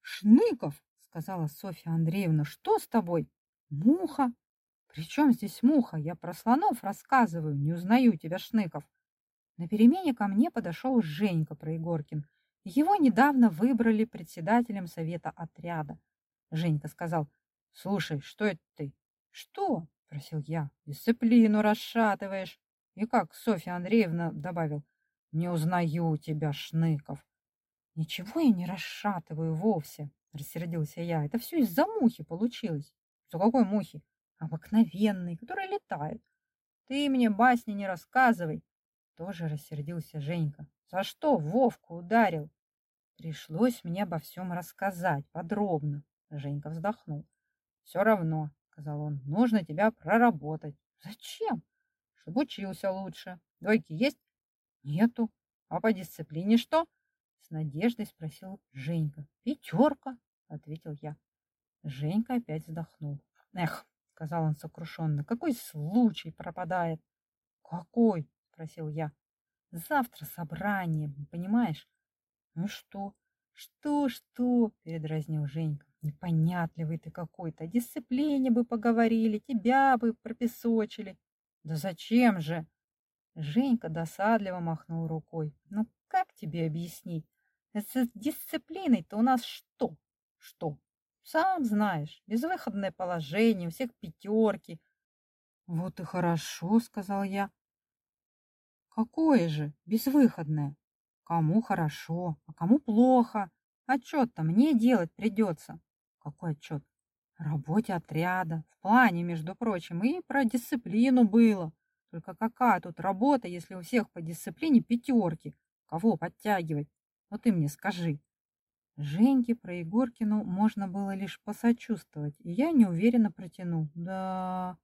«Шныков!» — сказала Софья Андреевна. «Что с тобой?» «Муха!» «При чем здесь муха? Я про слонов рассказываю. Не узнаю тебя, Шныков!» На перемене ко мне подошел Женька Проигоркин. Его недавно выбрали председателем совета отряда. Женька сказал, слушай, что это ты? Что? Просил я. Дисциплину расшатываешь. И как Софья Андреевна добавил, не узнаю тебя, Шныков. Ничего я не расшатываю вовсе, рассердился я. Это все из-за мухи получилось. За какой мухи? Обыкновенной, которая летает. Ты мне басни не рассказывай. Тоже рассердился Женька. За что Вовку ударил? Пришлось мне обо всем рассказать подробно. Женька вздохнул. «Все равно», — сказал он, — «нужно тебя проработать». «Зачем?» «Чтобы учился лучше. Двойки есть?» «Нету. А по дисциплине что?» С надеждой спросил Женька. «Пятерка», — ответил я. Женька опять вздохнул. «Эх», — сказал он сокрушенно, — «какой случай пропадает?» «Какой?» — спросил я. «Завтра собрание, понимаешь?» «Ну что?» «Что-что?» — передразнил Женька. Непонятливый ты какой-то. О дисциплине бы поговорили, тебя бы пропесочили. Да зачем же? Женька досадливо махнул рукой. Ну как тебе объяснить? С дисциплиной-то у нас что? Что? Сам знаешь, безвыходное положение, у всех пятерки. Вот и хорошо, сказал я. Какое же безвыходное? Кому хорошо, а кому плохо? Отчет-то мне делать придется. Какой отчет? Работе отряда. В плане, между прочим, и про дисциплину было. Только какая тут работа, если у всех по дисциплине пятерки? Кого подтягивать? Вот ты мне скажи. Женьке про Егоркину можно было лишь посочувствовать, и я неуверенно протянул. Да,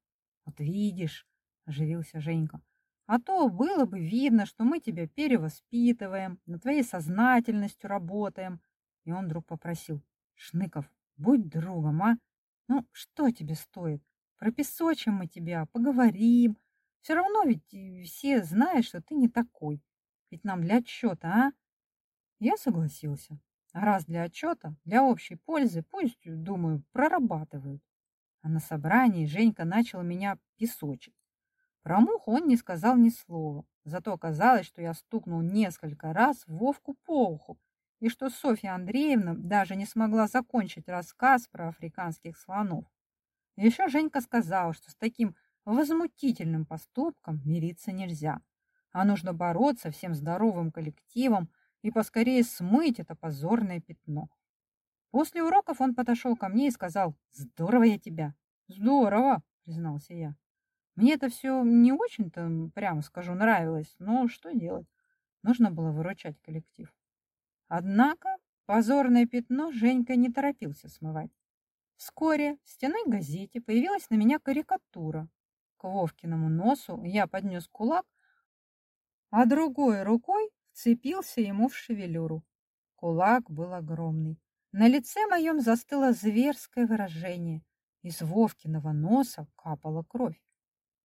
вот видишь, оживился Женька. А то было бы видно, что мы тебя перевоспитываем, над твоей сознательностью работаем. И он вдруг попросил. Шныков, Будь другом, а? Ну, что тебе стоит? Пропесочим мы тебя, поговорим. Все равно ведь все знают, что ты не такой. Ведь нам для отчета, а? Я согласился. Раз для отчета, для общей пользы, пусть, думаю, прорабатывают. А на собрании Женька начал меня песочить. Про муху он не сказал ни слова. Зато оказалось, что я стукнул несколько раз Вовку по уху, и что Софья Андреевна даже не смогла закончить рассказ про африканских слонов. еще Женька сказал, что с таким возмутительным поступком мириться нельзя, а нужно бороться всем здоровым коллективом и поскорее смыть это позорное пятно. После уроков он подошел ко мне и сказал «Здорово я тебя». «Здорово», признался я. Мне это все не очень-то, прямо скажу, нравилось, но что делать? Нужно было выручать коллектив. Однако позорное пятно Женька не торопился смывать. Вскоре в стенной газете появилась на меня карикатура. К Вовкиному носу я поднес кулак, а другой рукой вцепился ему в шевелюру. Кулак был огромный. На лице моем застыло зверское выражение. Из Вовкиного носа капала кровь.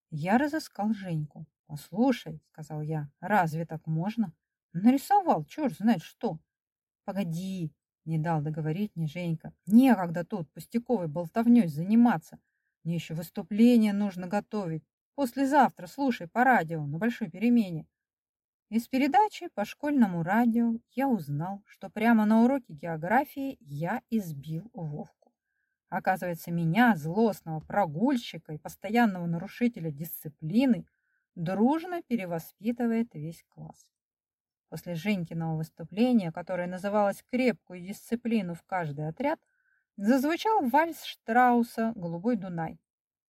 Я разыскал Женьку. «Послушай», — сказал я, — «разве так можно?» Нарисовал, черт знает что. «Погоди», — не дал договорить мне Женька. «Некогда тут пустяковой болтовней заниматься. Мне еще выступление нужно готовить. Послезавтра слушай по радио на большой перемене». Из передачи по школьному радио я узнал, что прямо на уроке географии я избил Вовку. Оказывается, меня, злостного прогульщика и постоянного нарушителя дисциплины, дружно перевоспитывает весь класс. После Женькиного выступления, которое называлось «Крепкую дисциплину в каждый отряд», зазвучал вальс Штрауса «Голубой Дунай».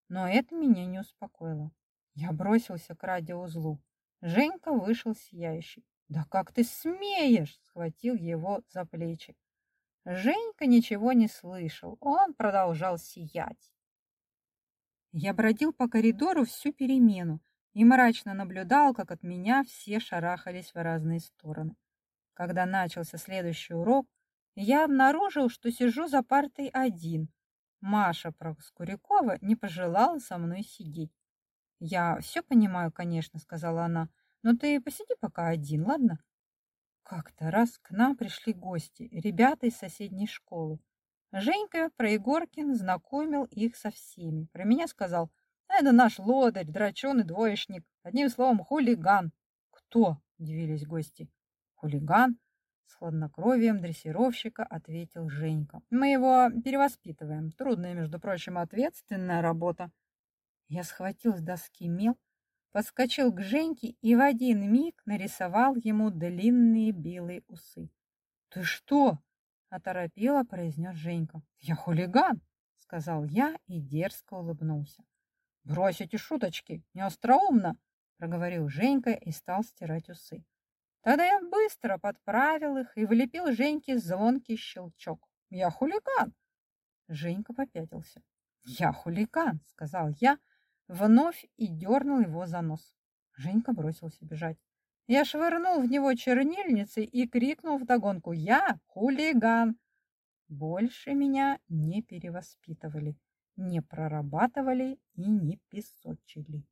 Но это меня не успокоило. Я бросился к радиоузлу. Женька вышел сияющий. «Да как ты смеешь!» — схватил его за плечи. Женька ничего не слышал, он продолжал сиять. Я бродил по коридору всю перемену и мрачно наблюдал, как от меня все шарахались в разные стороны. Когда начался следующий урок, я обнаружил, что сижу за партой один. Маша Проскурякова не пожелала со мной сидеть. «Я все понимаю, конечно», — сказала она, — «но ты посиди пока один, ладно?» Как-то раз к нам пришли гости, ребята из соседней школы. Женька Проегоркин знакомил их со всеми. Про меня сказал, это наш лодырь, драченый двоечник, одним словом, хулиган. Кто? – удивились гости. Хулиган? С хладнокровием дрессировщика ответил Женька. Мы его перевоспитываем. Трудная, между прочим, ответственная работа. Я схватил с доски мел, подскочил к Женьке и в один миг нарисовал ему длинные белые усы. «Ты что?» — оторопело произнес Женька. «Я хулиган!» — сказал я и дерзко улыбнулся. «Брось эти шуточки, не остроумно!» — проговорил Женька и стал стирать усы. Тогда я быстро подправил их и влепил Женьке звонкий щелчок. «Я хулиган!» Женька попятился. «Я хулиган!» — сказал я, — вновь и дернул его за нос. Женька бросился бежать. Я швырнул в него чернильницей и крикнул вдогонку «Я хулиган!». Больше меня не перевоспитывали, не прорабатывали и не песочили.